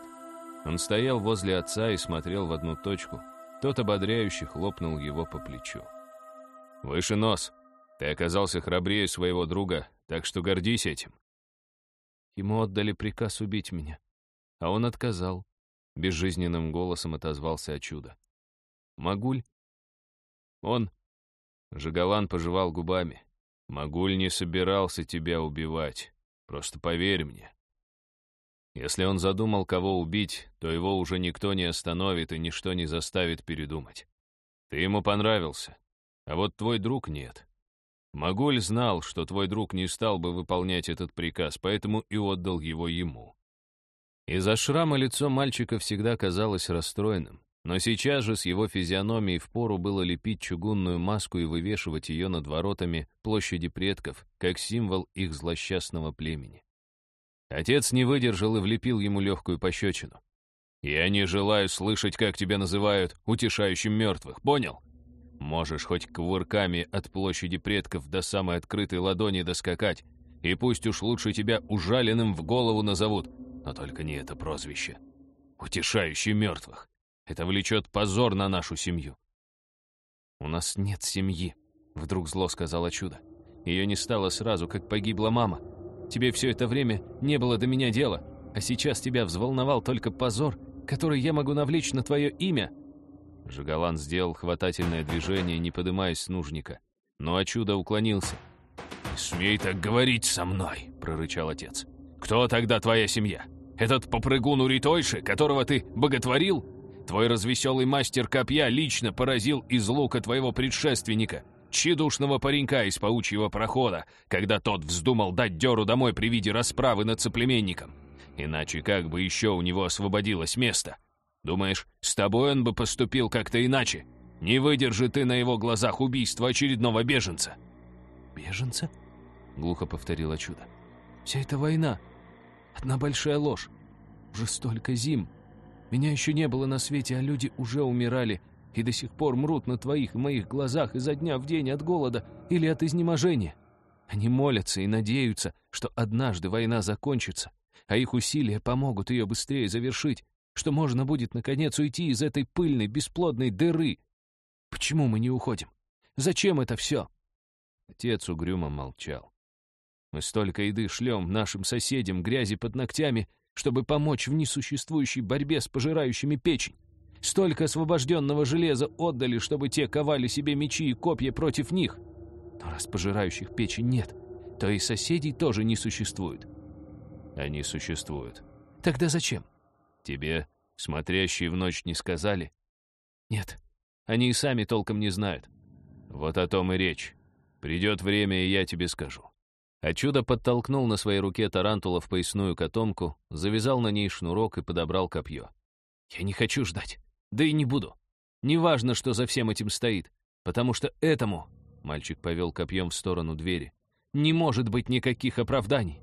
Он стоял возле отца и смотрел в одну точку. Тот ободряюще хлопнул его по плечу. «Выше нос!» Ты оказался храбрее своего друга, так что гордись этим». Ему отдали приказ убить меня, а он отказал. Безжизненным голосом отозвался о чудо. «Магуль?» «Он...» Жигалан пожевал губами. «Магуль не собирался тебя убивать. Просто поверь мне. Если он задумал кого убить, то его уже никто не остановит и ничто не заставит передумать. Ты ему понравился, а вот твой друг нет. Магуль знал, что твой друг не стал бы выполнять этот приказ, поэтому и отдал его ему. Из-за шрама лицо мальчика всегда казалось расстроенным, но сейчас же с его физиономией впору было лепить чугунную маску и вывешивать ее над воротами площади предков, как символ их злосчастного племени. Отец не выдержал и влепил ему легкую пощечину. «Я не желаю слышать, как тебя называют утешающим мертвых, понял? Можешь хоть кувырками от площади предков до самой открытой ладони доскакать, и пусть уж лучше тебя ужаленным в голову назовут, но только не это прозвище. Утешающий мертвых. Это влечет позор на нашу семью». «У нас нет семьи», — вдруг зло сказала чудо. «Ее не стало сразу, как погибла мама. Тебе все это время не было до меня дела, а сейчас тебя взволновал только позор, который я могу навлечь на твое имя». Жигалан сделал хватательное движение, не подымаясь с нужника. Но а чудо уклонился. «Не смей так говорить со мной!» — прорычал отец. «Кто тогда твоя семья? Этот попрыгун Уритойши, которого ты боготворил? Твой развеселый мастер копья лично поразил из лука твоего предшественника, тщедушного паренька из паучьего прохода, когда тот вздумал дать дёру домой при виде расправы над соплеменником. Иначе как бы еще у него освободилось место? Думаешь, с тобой он бы поступил как-то иначе? Не выдержи ты на его глазах убийства очередного беженца!» «Беженца?» — глухо повторила чудо. «Вся эта война — одна большая ложь. Уже столько зим. Меня еще не было на свете, а люди уже умирали и до сих пор мрут на твоих и моих глазах изо дня в день от голода или от изнеможения. Они молятся и надеются, что однажды война закончится, а их усилия помогут ее быстрее завершить, что можно будет, наконец, уйти из этой пыльной, бесплодной дыры. Почему мы не уходим? Зачем это все?» Отец угрюмо молчал. «Мы столько еды шлем нашим соседям, грязи под ногтями, чтобы помочь в несуществующей борьбе с пожирающими печень. Столько освобожденного железа отдали, чтобы те ковали себе мечи и копья против них. Но раз пожирающих печень нет, то и соседей тоже не существует. Они существуют. Тогда зачем? Тебе, смотрящие в ночь, не сказали? Нет, они и сами толком не знают. Вот о том и речь. Придет время, и я тебе скажу. А чудо подтолкнул на своей руке тарантула в поясную котомку, завязал на ней шнурок и подобрал копье. «Я не хочу ждать. Да и не буду. Неважно, что за всем этим стоит, потому что этому...» Мальчик повел копьем в сторону двери. «Не может быть никаких оправданий.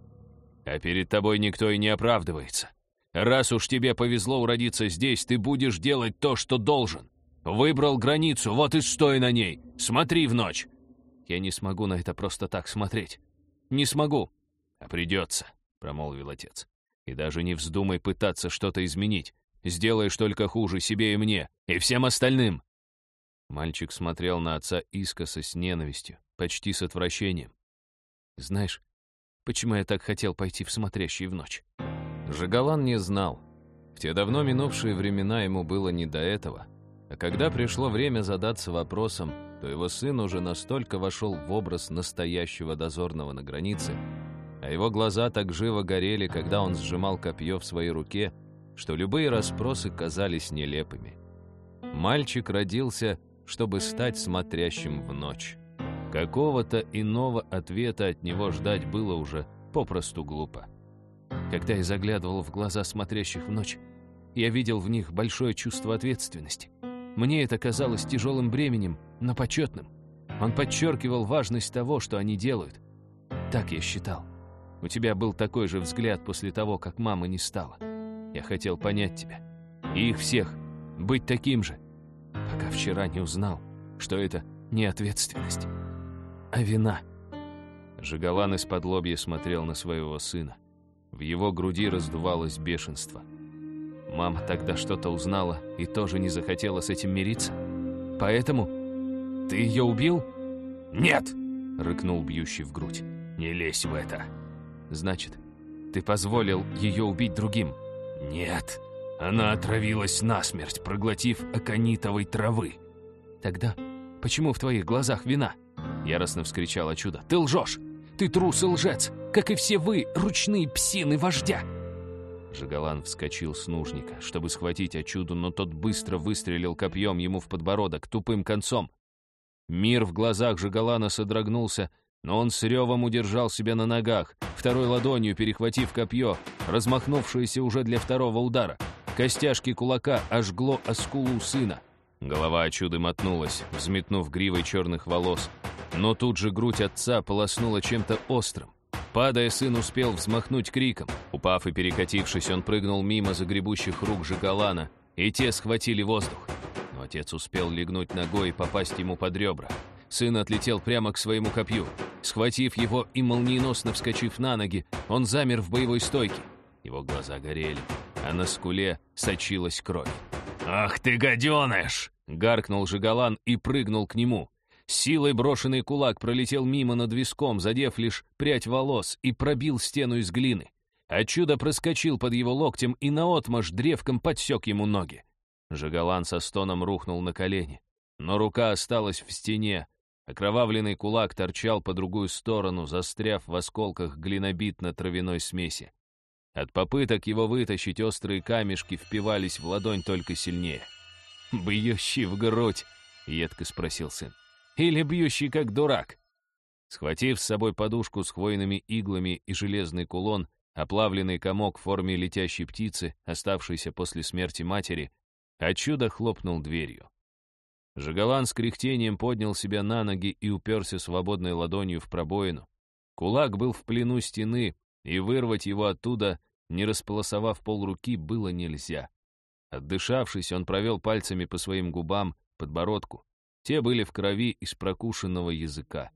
А перед тобой никто и не оправдывается. Раз уж тебе повезло уродиться здесь, ты будешь делать то, что должен. Выбрал границу, вот и стой на ней. Смотри в ночь. Я не смогу на это просто так смотреть. Не смогу. А придется, промолвил отец. И даже не вздумай пытаться что-то изменить. Сделаешь только хуже себе и мне, и всем остальным!» Мальчик смотрел на отца искоса с ненавистью, почти с отвращением. «Знаешь, почему я так хотел пойти в смотрящий в ночь?» Жигалан не знал. В те давно минувшие времена ему было не до этого. А когда пришло время задаться вопросом, то его сын уже настолько вошел в образ настоящего дозорного на границе, а его глаза так живо горели, когда он сжимал копье в своей руке, что любые расспросы казались нелепыми. Мальчик родился, чтобы стать смотрящим в ночь. Какого-то иного ответа от него ждать было уже попросту глупо. Когда я заглядывал в глаза смотрящих в ночь, я видел в них большое чувство ответственности. Мне это казалось тяжелым бременем, но почетным. Он подчеркивал важность того, что они делают. Так я считал. У тебя был такой же взгляд после того, как мама не стала. Я хотел понять тебя. И их всех. Быть таким же. Пока вчера не узнал, что это не ответственность, а вина. Жигалан из-под смотрел на своего сына. В его груди раздувалось бешенство. Мама тогда что-то узнала и тоже не захотела с этим мириться. Поэтому ты ее убил? Нет! Рыкнул бьющий в грудь. Не лезь в это. Значит, ты позволил ее убить другим? «Нет, она отравилась насмерть, проглотив аконитовой травы». «Тогда почему в твоих глазах вина?» Яростно вскричала чудо. «Ты лжешь! Ты трус и лжец! как и все вы, ручные псины вождя!» Жигалан вскочил с нужника, чтобы схватить Ачуду, но тот быстро выстрелил копьем ему в подбородок, тупым концом. Мир в глазах Жигалана содрогнулся, но он с ревом удержал себя на ногах, второй ладонью перехватив копье, размахнувшееся уже для второго удара. Костяшки кулака ожгло оскулу сына. Голова Ачуды мотнулась, взметнув гривой черных волос, но тут же грудь отца полоснула чем-то острым. Падая, сын успел взмахнуть криком. Упав и перекатившись, он прыгнул мимо загребущих рук Жигалана, и те схватили воздух. Но отец успел легнуть ногой и попасть ему под ребра. Сын отлетел прямо к своему копью. Схватив его и молниеносно вскочив на ноги, он замер в боевой стойке. Его глаза горели, а на скуле сочилась кровь. «Ах ты, гаденыш!» — гаркнул Жигалан и прыгнул к нему. Силой брошенный кулак пролетел мимо над виском, задев лишь прядь волос, и пробил стену из глины. А чудо проскочил под его локтем и наотмашь древком подсек ему ноги. Жигалан со стоном рухнул на колени. Но рука осталась в стене. Окровавленный кулак торчал по другую сторону, застряв в осколках глинобитно-травяной смеси. От попыток его вытащить острые камешки впивались в ладонь только сильнее. «Бьющий в грудь?» — едко спросил сын или бьющий как дурак. Схватив с собой подушку с хвойными иглами и железный кулон, оплавленный комок в форме летящей птицы, оставшийся после смерти матери, а чудо хлопнул дверью. Жигалан с кряхтением поднял себя на ноги и уперся свободной ладонью в пробоину. Кулак был в плену стены, и вырвать его оттуда, не располосовав пол руки, было нельзя. Отдышавшись, он провел пальцами по своим губам, подбородку. Те были в крови из прокушенного языка.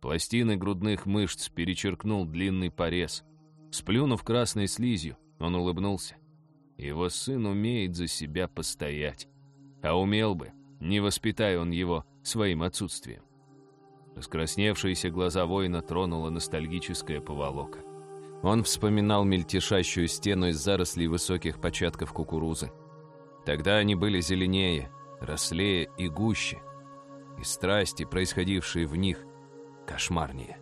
Пластины грудных мышц перечеркнул длинный порез. Сплюнув красной слизью, он улыбнулся. Его сын умеет за себя постоять. А умел бы, не воспитая он его своим отсутствием. Раскрасневшиеся глаза воина тронула ностальгическая поволока. Он вспоминал мельтешащую стену из зарослей высоких початков кукурузы. Тогда они были зеленее, рослее и гуще — и страсти, происходившие в них, кошмарнее.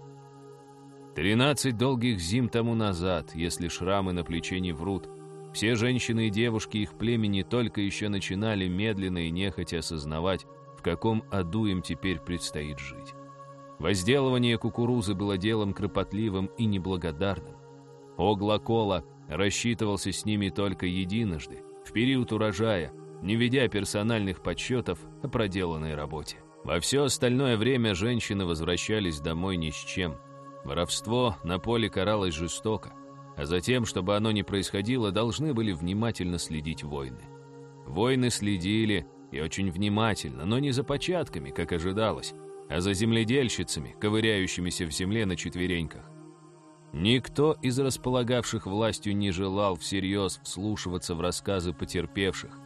Тринадцать долгих зим тому назад, если шрамы на плече не врут, все женщины и девушки их племени только еще начинали медленно и нехотя осознавать, в каком аду им теперь предстоит жить. Возделывание кукурузы было делом кропотливым и неблагодарным. Оглакола рассчитывался с ними только единожды, в период урожая, не ведя персональных подсчетов о проделанной работе. Во все остальное время женщины возвращались домой ни с чем. Воровство на поле каралось жестоко, а затем, чтобы оно не происходило, должны были внимательно следить войны. Войны следили, и очень внимательно, но не за початками, как ожидалось, а за земледельщицами, ковыряющимися в земле на четвереньках. Никто из располагавших властью не желал всерьез вслушиваться в рассказы потерпевших,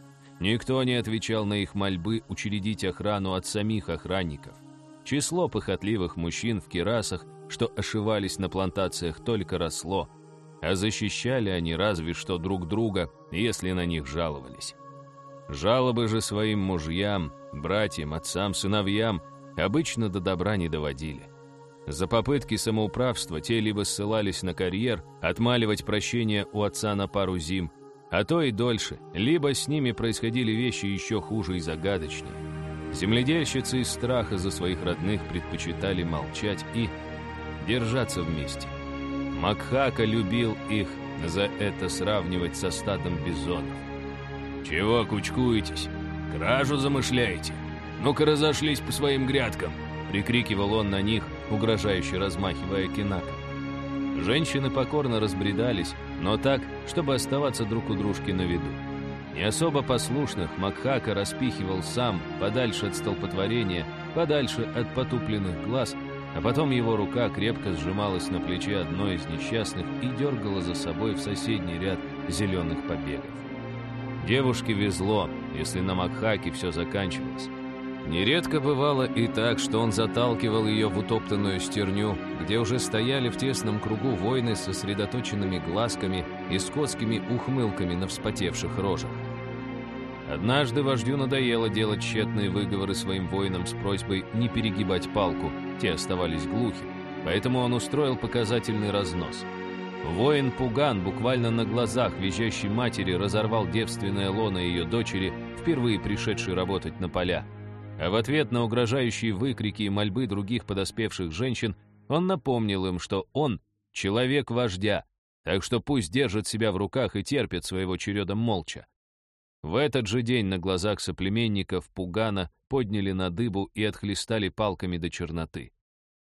Никто не отвечал на их мольбы учредить охрану от самих охранников. Число похотливых мужчин в керасах, что ошивались на плантациях, только росло, а защищали они разве что друг друга, если на них жаловались. Жалобы же своим мужьям, братьям, отцам, сыновьям обычно до добра не доводили. За попытки самоуправства те либо ссылались на карьер, отмаливать прощение у отца на пару зим, а то и дольше, либо с ними происходили вещи еще хуже и загадочнее. Земледельщицы из страха за своих родных предпочитали молчать и держаться вместе. Макхака любил их за это сравнивать со стадом бизонов. «Чего кучкуетесь? Кражу замышляете? Ну-ка разошлись по своим грядкам!» прикрикивал он на них, угрожающе размахивая кинаком. Женщины покорно разбредались, но так, чтобы оставаться друг у дружки на виду. Не особо послушных Макхака распихивал сам, подальше от столпотворения, подальше от потупленных глаз, а потом его рука крепко сжималась на плече одной из несчастных и дергала за собой в соседний ряд зеленых побегов. Девушке везло, если на Макхаке все заканчивалось. Нередко бывало и так, что он заталкивал ее в утоптанную стерню, где уже стояли в тесном кругу воины с сосредоточенными глазками и скотскими ухмылками на вспотевших рожах. Однажды вождю надоело делать тщетные выговоры своим воинам с просьбой не перегибать палку, те оставались глухи. поэтому он устроил показательный разнос. Воин Пуган буквально на глазах визжащей матери разорвал девственное лоно ее дочери, впервые пришедшей работать на поля. А в ответ на угрожающие выкрики и мольбы других подоспевших женщин он напомнил им, что он — человек вождя, так что пусть держит себя в руках и терпит своего череда молча. В этот же день на глазах соплеменников Пугана подняли на дыбу и отхлестали палками до черноты.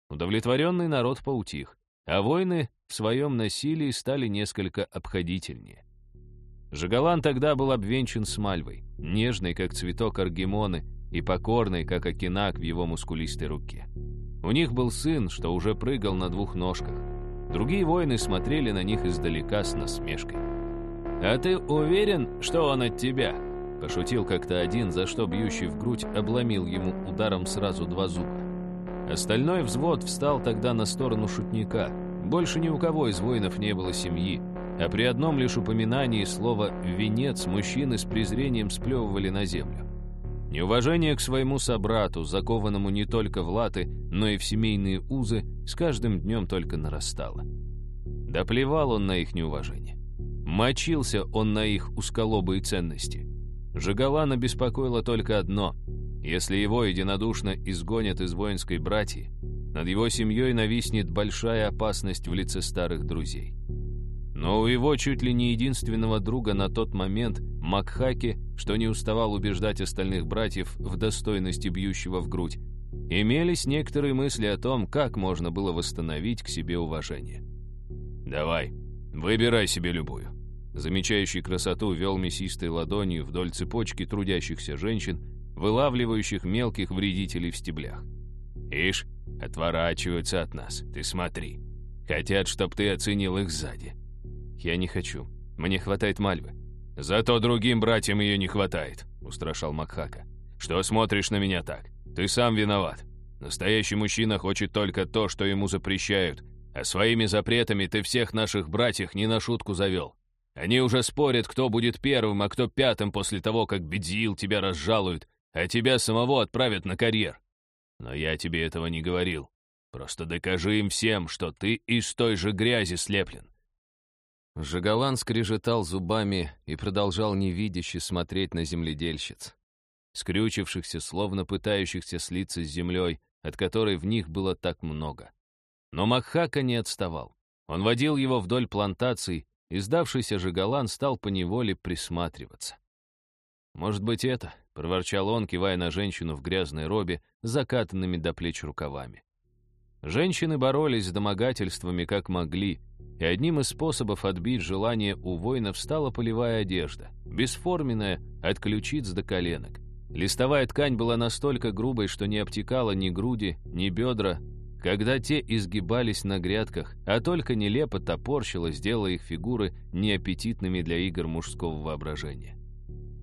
Удовлетворенный народ поутих, а воины в своем насилии стали несколько обходительнее. Жигалан тогда был обвенчан с Мальвой, нежной, как цветок аргемоны, и покорной, как окинак в его мускулистой руке. У них был сын, что уже прыгал на двух ножках. Другие воины смотрели на них издалека с насмешкой. «А ты уверен, что он от тебя?» Пошутил как-то один, за что бьющий в грудь обломил ему ударом сразу два зуба. Остальной взвод встал тогда на сторону шутника. Больше ни у кого из воинов не было семьи, а при одном лишь упоминании слова «венец» мужчины с презрением сплевывали на землю. Неуважение к своему собрату, закованному не только в латы, но и в семейные узы, с каждым днем только нарастало. Да плевал он на их неуважение. Мочился он на их усколобые ценности. Жигалана беспокоило только одно. Если его единодушно изгонят из воинской братьи, над его семьей нависнет большая опасность в лице старых друзей. Но у его чуть ли не единственного друга на тот момент, Макхаки, что не уставал убеждать остальных братьев в достойности бьющего в грудь, имелись некоторые мысли о том, как можно было восстановить к себе уважение. «Давай, выбирай себе любую». Замечающий красоту вел мясистой ладонью вдоль цепочки трудящихся женщин, вылавливающих мелких вредителей в стеблях. «Ишь, отворачиваются от нас, ты смотри. Хотят, чтоб ты оценил их сзади». «Я не хочу. Мне хватает Мальвы». «Зато другим братьям ее не хватает», — устрашал Макхака. «Что смотришь на меня так? Ты сам виноват. Настоящий мужчина хочет только то, что ему запрещают, а своими запретами ты всех наших братьев не на шутку завел. Они уже спорят, кто будет первым, а кто пятым после того, как Бедзиил тебя разжалует, а тебя самого отправят на карьер. Но я тебе этого не говорил. Просто докажи им всем, что ты из той же грязи слеплен. Жигалан скрежетал зубами и продолжал невидяще смотреть на земледельщиц, скрючившихся, словно пытающихся слиться с землей, от которой в них было так много. Но Махака не отставал. Он водил его вдоль плантаций, и сдавшийся Жигалан стал поневоле присматриваться. «Может быть, это?» — проворчал он, кивая на женщину в грязной робе, закатанными до плеч рукавами. Женщины боролись с домогательствами как могли, и одним из способов отбить желание у воинов стала полевая одежда, бесформенная, от ключиц до коленок. Листовая ткань была настолько грубой, что не обтекала ни груди, ни бедра, когда те изгибались на грядках, а только нелепо топорщилась, делая их фигуры неаппетитными для игр мужского воображения.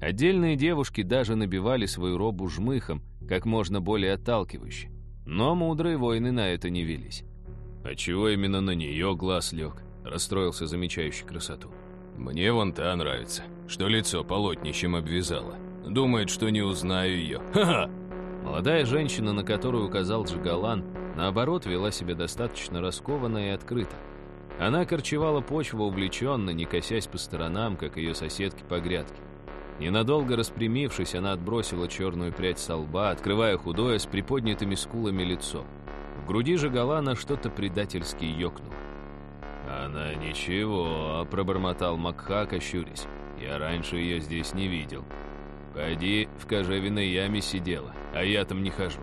Отдельные девушки даже набивали свою робу жмыхом, как можно более отталкивающе. Но мудрые воины на это не велись. «А чего именно на нее глаз лег?» — расстроился замечающий красоту. «Мне вон та нравится, что лицо полотнищем обвязала. Думает, что не узнаю ее. Ха-ха!» Молодая женщина, на которую указал Джигалан, наоборот, вела себя достаточно раскованно и открыто. Она корчевала почву увлеченно, не косясь по сторонам, как ее соседки по грядке. Ненадолго распрямившись, она отбросила черную прядь со лба, открывая худое с приподнятыми скулами лицо. В груди же Галана что-то предательски ёкнуло. «Она ничего», — пробормотал Макхак, ощурясь. «Я раньше ее здесь не видел. Пойди в кожевенной яме сидела, а я там не хожу.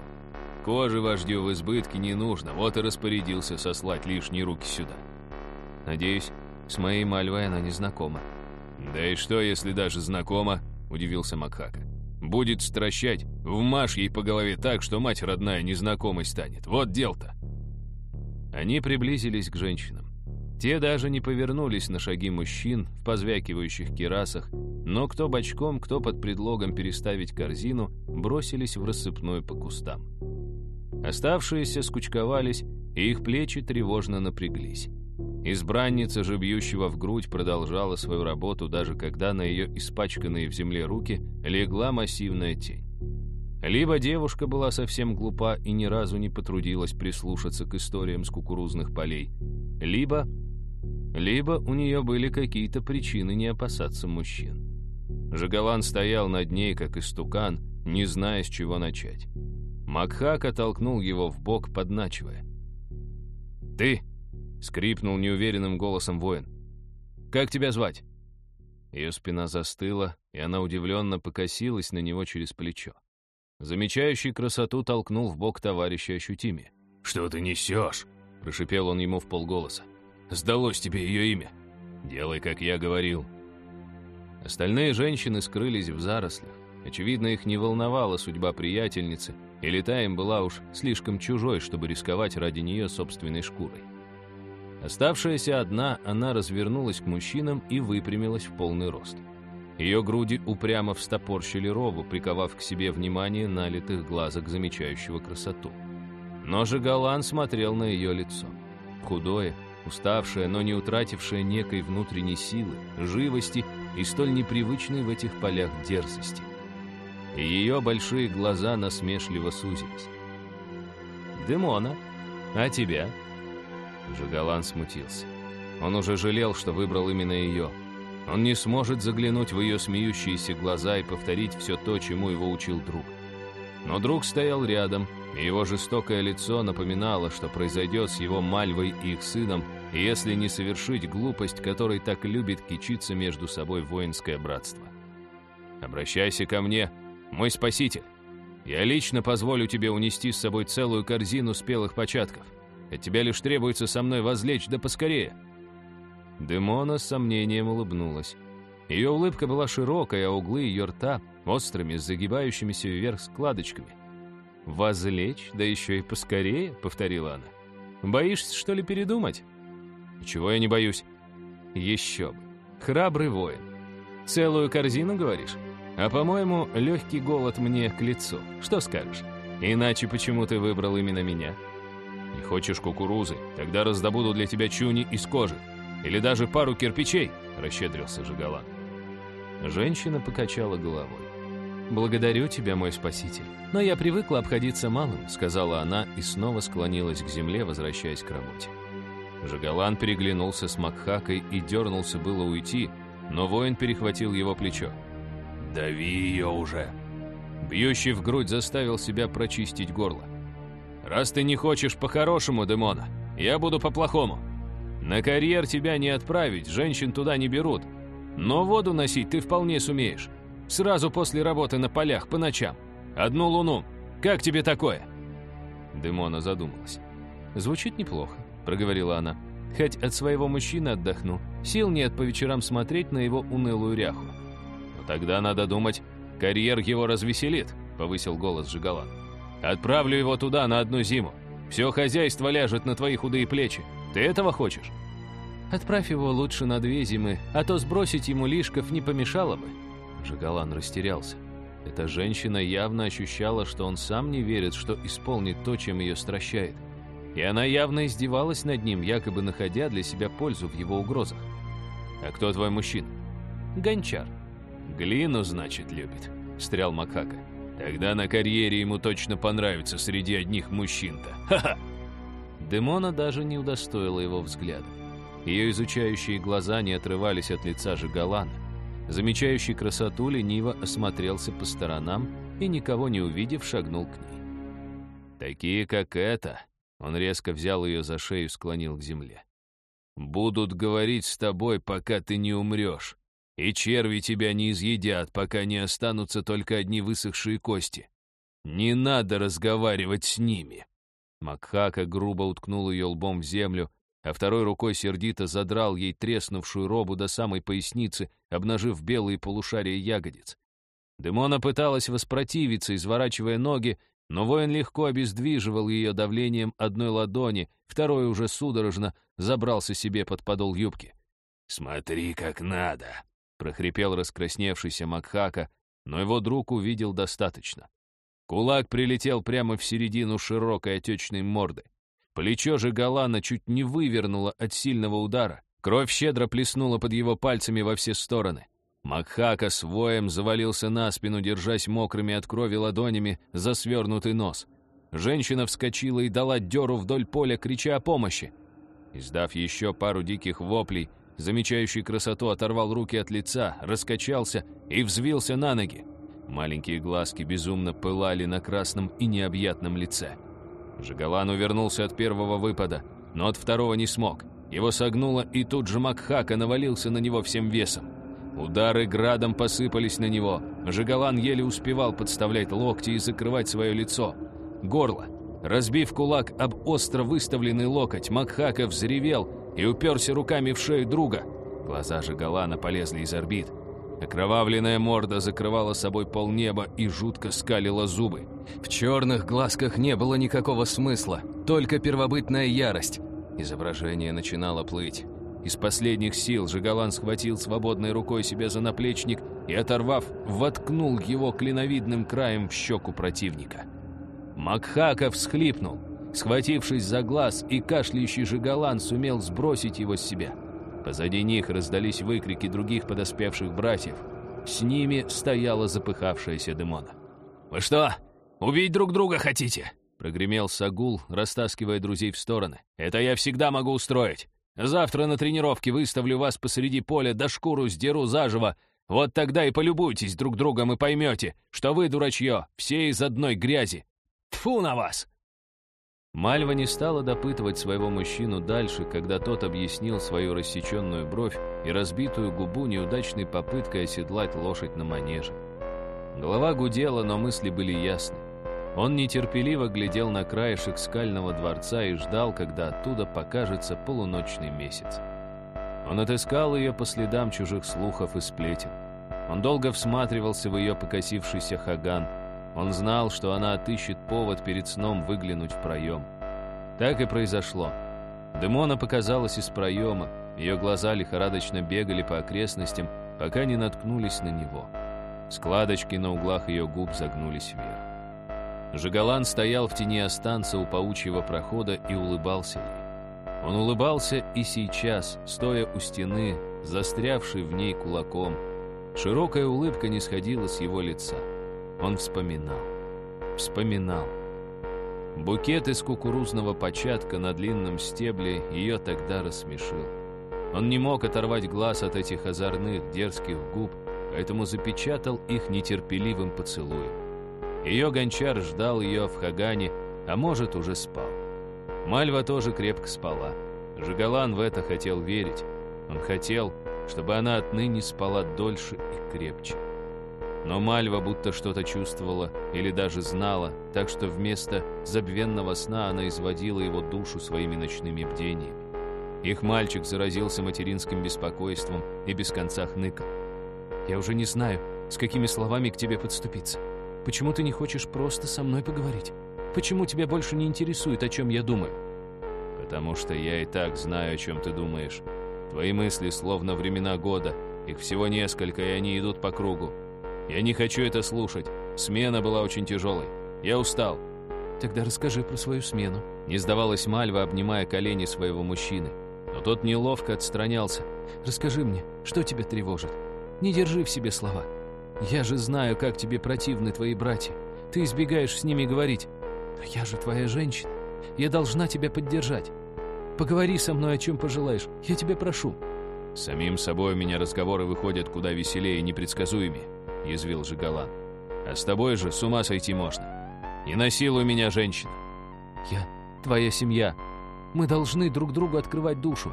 Кожи вождю в избытке не нужно, вот и распорядился сослать лишние руки сюда». «Надеюсь, с моей Мальвой она не знакома». «Да и что, если даже знакома?» — удивился Макхака. Будет стращать, вмажь ей по голове так, что мать родная незнакомой станет. Вот дел-то. Они приблизились к женщинам. Те даже не повернулись на шаги мужчин в позвякивающих кирасах, но кто бочком, кто под предлогом переставить корзину, бросились в рассыпную по кустам. Оставшиеся скучковались, и их плечи тревожно напряглись. Избранница же бьющего в грудь продолжала свою работу, даже когда на ее испачканные в земле руки легла массивная тень. Либо девушка была совсем глупа и ни разу не потрудилась прислушаться к историям с кукурузных полей, либо... Либо у нее были какие-то причины не опасаться мужчин. Жигалан стоял над ней, как истукан, не зная, с чего начать. Макхак оттолкнул его в бок, подначивая. «Ты!» — скрипнул неуверенным голосом воин. «Как тебя звать?» Ее спина застыла, и она удивленно покосилась на него через плечо. Замечающий красоту толкнул в бок товарища ощутимее. «Что ты несешь?» — прошипел он ему в полголоса. «Сдалось тебе ее имя. Делай, как я говорил». Остальные женщины скрылись в зарослях. Очевидно, их не волновала судьба приятельницы, или та им была уж слишком чужой, чтобы рисковать ради нее собственной шкурой. Оставшаяся одна, она развернулась к мужчинам и выпрямилась в полный рост. Ее груди упрямо встопорщили рову, приковав к себе внимание налитых глазок, замечающего красоту. Но же Галан смотрел на ее лицо. Худое, уставшее, но не утратившее некой внутренней силы, живости и столь непривычной в этих полях дерзости. Ее большие глаза насмешливо сузились. «Демона, а тебя?» Жигалан смутился. Он уже жалел, что выбрал именно ее. Он не сможет заглянуть в ее смеющиеся глаза и повторить все то, чему его учил друг. Но друг стоял рядом, и его жестокое лицо напоминало, что произойдет с его Мальвой и их сыном, если не совершить глупость, которой так любит кичиться между собой воинское братство. «Обращайся ко мне, мой спаситель. Я лично позволю тебе унести с собой целую корзину спелых початков. От тебя лишь требуется со мной возлечь, да поскорее». Демона с сомнением улыбнулась. Ее улыбка была широкая, а углы ее рта острыми, загибающимися вверх складочками. «Возлечь, да еще и поскорее», — повторила она. «Боишься, что ли, передумать?» «Чего я не боюсь?» «Еще бы. Храбрый воин. Целую корзину, говоришь? А, по-моему, легкий голод мне к лицу. Что скажешь? Иначе почему ты выбрал именно меня?» «Не хочешь кукурузы? Тогда раздобуду для тебя чуни из кожи. Или даже пару кирпичей», — расщедрился Жигалан. Женщина покачала головой. «Благодарю тебя, мой спаситель. Но я привыкла обходиться малым», — сказала она и снова склонилась к земле, возвращаясь к работе. Жигалан переглянулся с Макхакой и дернулся было уйти, но воин перехватил его плечо. «Дави ее уже!» Бьющий в грудь заставил себя прочистить горло. «Раз ты не хочешь по-хорошему, Демона, я буду по-плохому. На карьер тебя не отправить, женщин туда не берут. Но воду носить ты вполне сумеешь. Сразу после работы на полях, по ночам. Одну луну. Как тебе такое?» Демона задумалась. «Звучит неплохо», — проговорила она. «Хоть от своего мужчины отдохну. Сил нет по вечерам смотреть на его унылую ряху». «Но тогда надо думать, карьер его развеселит», — повысил голос Жигалан. Отправлю его туда на одну зиму. Все хозяйство ляжет на твои худые плечи. Ты этого хочешь? Отправь его лучше на две зимы, а то сбросить ему лишков не помешало бы. Жигалан растерялся. Эта женщина явно ощущала, что он сам не верит, что исполнит то, чем ее стращает. И она явно издевалась над ним, якобы находя для себя пользу в его угрозах. «А кто твой мужчина?» «Гончар». «Глину, значит, любит», — встрял Макака. Тогда на карьере ему точно понравится среди одних мужчин-то. Ха-ха!» Демона даже не удостоила его взгляда. Ее изучающие глаза не отрывались от лица Жигалана. Замечающий красоту лениво осмотрелся по сторонам и, никого не увидев, шагнул к ней. «Такие, как это...» Он резко взял ее за шею и склонил к земле. «Будут говорить с тобой, пока ты не умрешь и черви тебя не изъедят, пока не останутся только одни высохшие кости. Не надо разговаривать с ними». Макхака грубо уткнул ее лбом в землю, а второй рукой сердито задрал ей треснувшую робу до самой поясницы, обнажив белые полушария ягодиц. Демона пыталась воспротивиться, изворачивая ноги, но воин легко обездвиживал ее давлением одной ладони, второй уже судорожно забрался себе под подол юбки. «Смотри, как надо!» Прохрипел раскрасневшийся Макхака, но его друг увидел достаточно. Кулак прилетел прямо в середину широкой отечной морды. Плечо же Галана чуть не вывернуло от сильного удара. Кровь щедро плеснула под его пальцами во все стороны. Макхака с воем завалился на спину, держась мокрыми от крови ладонями за свернутый нос. Женщина вскочила и дала дёру вдоль поля, крича о помощи. Издав еще пару диких воплей, замечающий красоту оторвал руки от лица, раскачался и взвился на ноги. Маленькие глазки безумно пылали на красном и необъятном лице. Жигалан увернулся от первого выпада, но от второго не смог. Его согнуло, и тут же Макхака навалился на него всем весом. Удары градом посыпались на него. Жигалан еле успевал подставлять локти и закрывать свое лицо. Горло. Разбив кулак об остро выставленный локоть, Макхака взревел и уперся руками в шею друга. Глаза Жигалана полезли из орбит. Окровавленная морда закрывала собой полнеба и жутко скалила зубы. В черных глазках не было никакого смысла, только первобытная ярость. Изображение начинало плыть. Из последних сил Жигалан схватил свободной рукой себе за наплечник и, оторвав, воткнул его клиновидным краем в щеку противника. Макхака всхлипнул. Схватившись за глаз, и кашляющий Жигалан сумел сбросить его с себя. Позади них раздались выкрики других подоспевших братьев. С ними стояла запыхавшаяся Демона. «Вы что, убить друг друга хотите?» Прогремел Сагул, растаскивая друзей в стороны. «Это я всегда могу устроить. Завтра на тренировке выставлю вас посреди поля, да шкуру сдеру заживо. Вот тогда и полюбуйтесь друг другом и поймете, что вы, дурачье, все из одной грязи. Тфу на вас!» Мальва не стала допытывать своего мужчину дальше, когда тот объяснил свою рассеченную бровь и разбитую губу неудачной попыткой оседлать лошадь на манеже. Голова гудела, но мысли были ясны. Он нетерпеливо глядел на краешек скального дворца и ждал, когда оттуда покажется полуночный месяц. Он отыскал ее по следам чужих слухов и сплетен. Он долго всматривался в ее покосившийся хаган. Он знал, что она отыщет повод перед сном выглянуть в проем. Так и произошло. Демона показалась из проема, ее глаза лихорадочно бегали по окрестностям, пока не наткнулись на него. Складочки на углах ее губ загнулись вверх. Жигалан стоял в тени останца у паучьего прохода и улыбался ей. Он улыбался и сейчас, стоя у стены, застрявший в ней кулаком. Широкая улыбка не сходила с его лица. Он вспоминал. Вспоминал. Букет из кукурузного початка на длинном стебле ее тогда рассмешил. Он не мог оторвать глаз от этих озорных, дерзких губ, поэтому запечатал их нетерпеливым поцелуем. Ее гончар ждал ее в Хагане, а может, уже спал. Мальва тоже крепко спала. Жигалан в это хотел верить. Он хотел, чтобы она отныне спала дольше и крепче. Но Мальва будто что-то чувствовала или даже знала, так что вместо забвенного сна она изводила его душу своими ночными бдениями. Их мальчик заразился материнским беспокойством и без конца хныкал. «Я уже не знаю, с какими словами к тебе подступиться. Почему ты не хочешь просто со мной поговорить? Почему тебя больше не интересует, о чем я думаю?» «Потому что я и так знаю, о чем ты думаешь. Твои мысли словно времена года. Их всего несколько, и они идут по кругу. Я не хочу это слушать. Смена была очень тяжелой. Я устал». «Тогда расскажи про свою смену». Не сдавалась Мальва, обнимая колени своего мужчины. Но тот неловко отстранялся. «Расскажи мне, что тебя тревожит? Не держи в себе слова. Я же знаю, как тебе противны твои братья. Ты избегаешь с ними говорить. Но я же твоя женщина. Я должна тебя поддержать. Поговори со мной, о чем пожелаешь. Я тебя прошу». «Самим собой у меня разговоры выходят куда веселее и непредсказуемее», — язвил Жигалан. «А с тобой же с ума сойти можно. Не насилуй меня, женщина». «Я твоя семья. Мы должны друг другу открывать душу».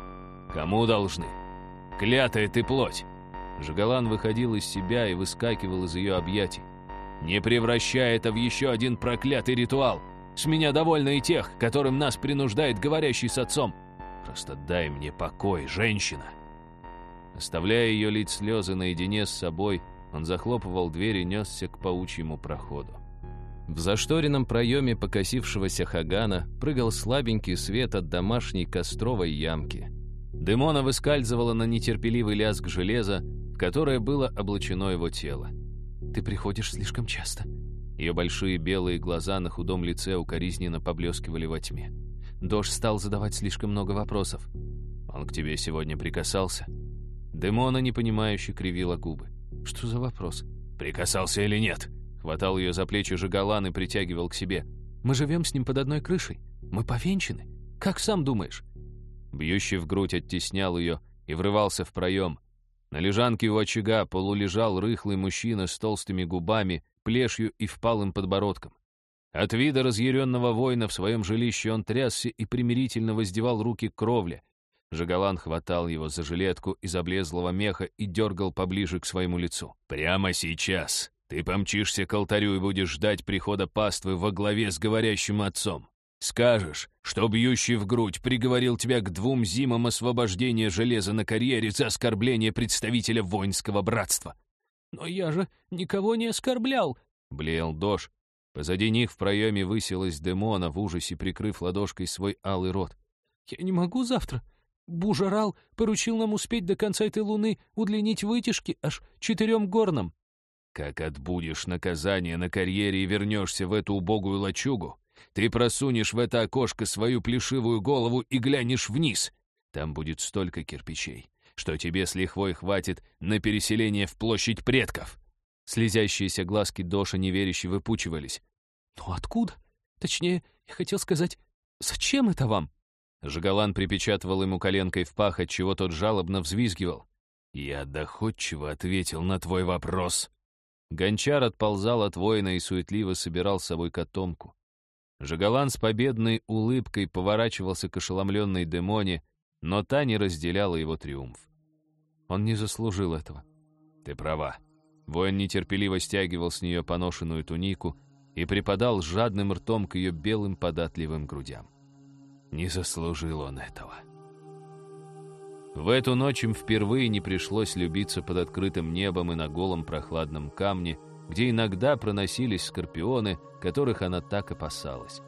«Кому должны? Клятая ты плоть. Жигалан выходил из себя и выскакивал из ее объятий. «Не превращай это в еще один проклятый ритуал! С меня довольно и тех, которым нас принуждает говорящий с отцом! Просто дай мне покой, женщина!» Оставляя ее лить слезы наедине с собой, он захлопывал дверь и несся к паучьему проходу. В зашторенном проеме покосившегося Хагана прыгал слабенький свет от домашней костровой ямки. Демона выскальзывала на нетерпеливый лязг железа, в которое было облачено его тело. «Ты приходишь слишком часто». Ее большие белые глаза на худом лице укоризненно поблескивали во тьме. Дождь стал задавать слишком много вопросов. «Он к тебе сегодня прикасался?» Демона непонимающе кривила губы. Что за вопрос? «Прикасался или нет?» Хватал ее за плечи Жигалан и притягивал к себе. «Мы живем с ним под одной крышей. Мы повенчаны. Как сам думаешь?» Бьющий в грудь оттеснял ее и врывался в проем. На лежанке у очага полулежал рыхлый мужчина с толстыми губами, плешью и впалым подбородком. От вида разъяренного воина в своем жилище он трясся и примирительно воздевал руки к кровле. Жигалан хватал его за жилетку из облезлого меха и дергал поближе к своему лицу. «Прямо сейчас ты помчишься к алтарю и будешь ждать прихода паствы во главе с говорящим отцом. Скажешь, что бьющий в грудь приговорил тебя к двум зимам освобождения железа на карьере за оскорбление представителя воинского братства. «Но я же никого не оскорблял!» — блеял Дош. Позади них в проеме высилась Демона, в ужасе прикрыв ладошкой свой алый рот. «Я не могу завтра. Бужарал поручил нам успеть до конца этой луны удлинить вытяжки аж четырем горнам». «Как отбудешь наказание на карьере и вернешься в эту убогую лачугу, ты просунешь в это окошко свою плешивую голову и глянешь вниз. Там будет столько кирпичей, что тебе с лихвой хватит на переселение в площадь предков». Слезящиеся глазки Доша неверяще выпучивались. «Но откуда? Точнее, я хотел сказать, зачем это вам?» Жигалан припечатывал ему коленкой в пах, отчего тот жалобно взвизгивал. «Я доходчиво ответил на твой вопрос». Гончар отползал от воина и суетливо собирал с собой котомку. Жигалан с победной улыбкой поворачивался к ошеломленной Демоне, но та не разделяла его триумф. Он не заслужил этого. Ты права. Воин нетерпеливо стягивал с нее поношенную тунику и припадал жадным ртом к ее белым податливым грудям. Не заслужил он этого. В эту ночь им впервые не пришлось любиться под открытым небом и на голом прохладном камне, где иногда проносились скорпионы, которых она так опасалась.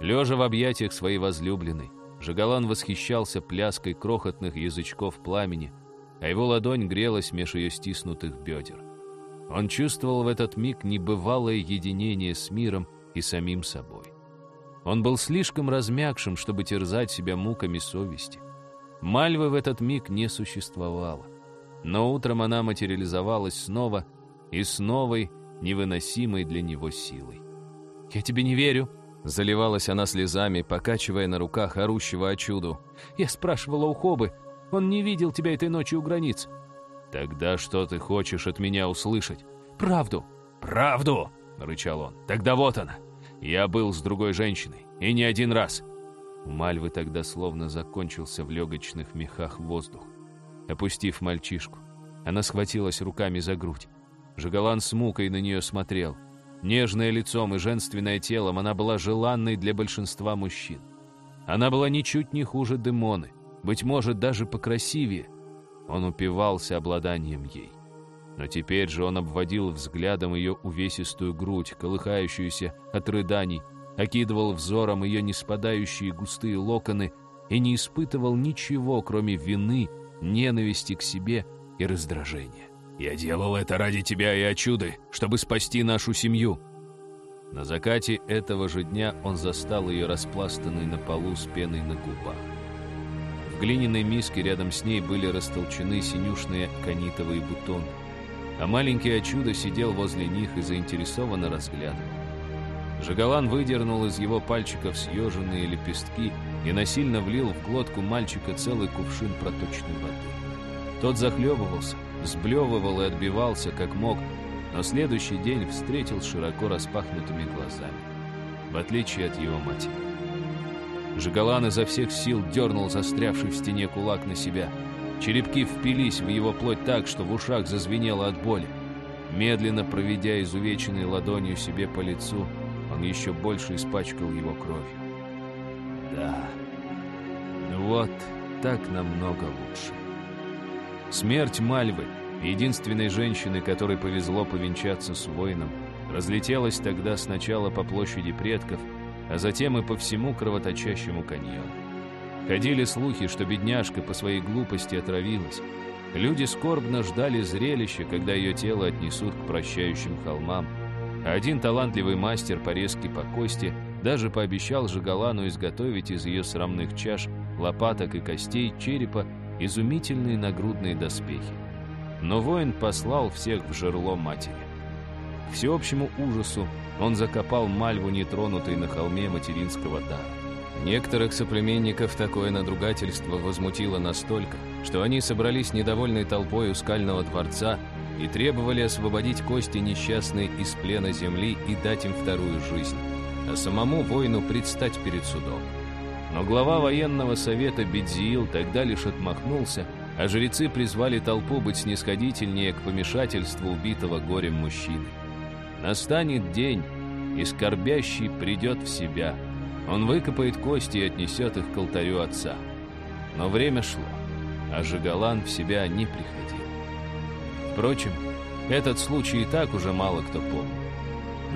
Лежа в объятиях своей возлюбленной, Жигалан восхищался пляской крохотных язычков пламени, а его ладонь грелась меж ее стиснутых бедер. Он чувствовал в этот миг небывалое единение с миром и самим собой. Он был слишком размягшим, чтобы терзать себя муками совести. Мальвы в этот миг не существовало. Но утром она материализовалась снова и с новой, невыносимой для него силой. «Я тебе не верю», — заливалась она слезами, покачивая на руках орущего о чуду. «Я спрашивала у Хобы, он не видел тебя этой ночью у границ». «Тогда что ты хочешь от меня услышать?» «Правду». «Правду!» — рычал он. «Тогда вот она. Я был с другой женщиной, и не один раз». У Мальвы тогда словно закончился в легочных мехах воздух. Опустив мальчишку, она схватилась руками за грудь. Жигалан с мукой на нее смотрел. Нежное лицом и женственное телом она была желанной для большинства мужчин. Она была ничуть не хуже Демоны, быть может, даже покрасивее. Он упивался обладанием ей. Но теперь же он обводил взглядом ее увесистую грудь, колыхающуюся от рыданий, окидывал взором ее неспадающие густые локоны и не испытывал ничего, кроме вины, ненависти к себе и раздражения. «Я делал это ради тебя и очуды, чтобы спасти нашу семью». На закате этого же дня он застал ее распластанной на полу с пеной на губах. В глиняной миске рядом с ней были растолчены синюшные канитовые бутоны, а маленький очудо сидел возле них и заинтересованно разглядывал. Жигалан выдернул из его пальчиков съеженные лепестки и насильно влил в глотку мальчика целый кувшин проточной воды. Тот захлебывался, сблевывал и отбивался, как мог, но следующий день встретил широко распахнутыми глазами, в отличие от его матери. Жигалан изо всех сил дернул застрявший в стене кулак на себя. Черепки впились в его плоть так, что в ушах зазвенело от боли. Медленно проведя изувеченной ладонью себе по лицу, он еще больше испачкал его кровью. Да, ну вот так намного лучше. Смерть Мальвы, единственной женщины, которой повезло повенчаться с воином, разлетелась тогда сначала по площади предков, а затем и по всему кровоточащему каньону. Ходили слухи, что бедняжка по своей глупости отравилась. Люди скорбно ждали зрелища, когда ее тело отнесут к прощающим холмам, один талантливый мастер по резке по кости даже пообещал Жигалану изготовить из ее срамных чаш, лопаток и костей черепа изумительные нагрудные доспехи. но воин послал всех в жерло матери. К всеобщему ужасу он закопал мальву, нетронутой на холме материнского дара. Некоторых соплеменников такое надругательство возмутило настолько, что они собрались недовольной толпой у скального дворца и требовали освободить кости несчастной из плена земли и дать им вторую жизнь, а самому воину предстать перед судом. Но глава военного совета Бедзиил тогда лишь отмахнулся, а жрецы призвали толпу быть снисходительнее к помешательству убитого горем мужчины. Настанет день, и скорбящий придет в себя. Он выкопает кости и отнесет их к алтарю отца. Но время шло, а Жигалан в себя не приходил. Впрочем, этот случай и так уже мало кто помнит.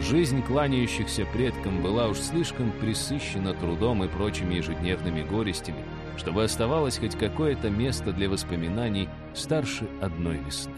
Жизнь кланяющихся предкам была уж слишком присыщена трудом и прочими ежедневными горестями, чтобы оставалось хоть какое-то место для воспоминаний старше одной весны.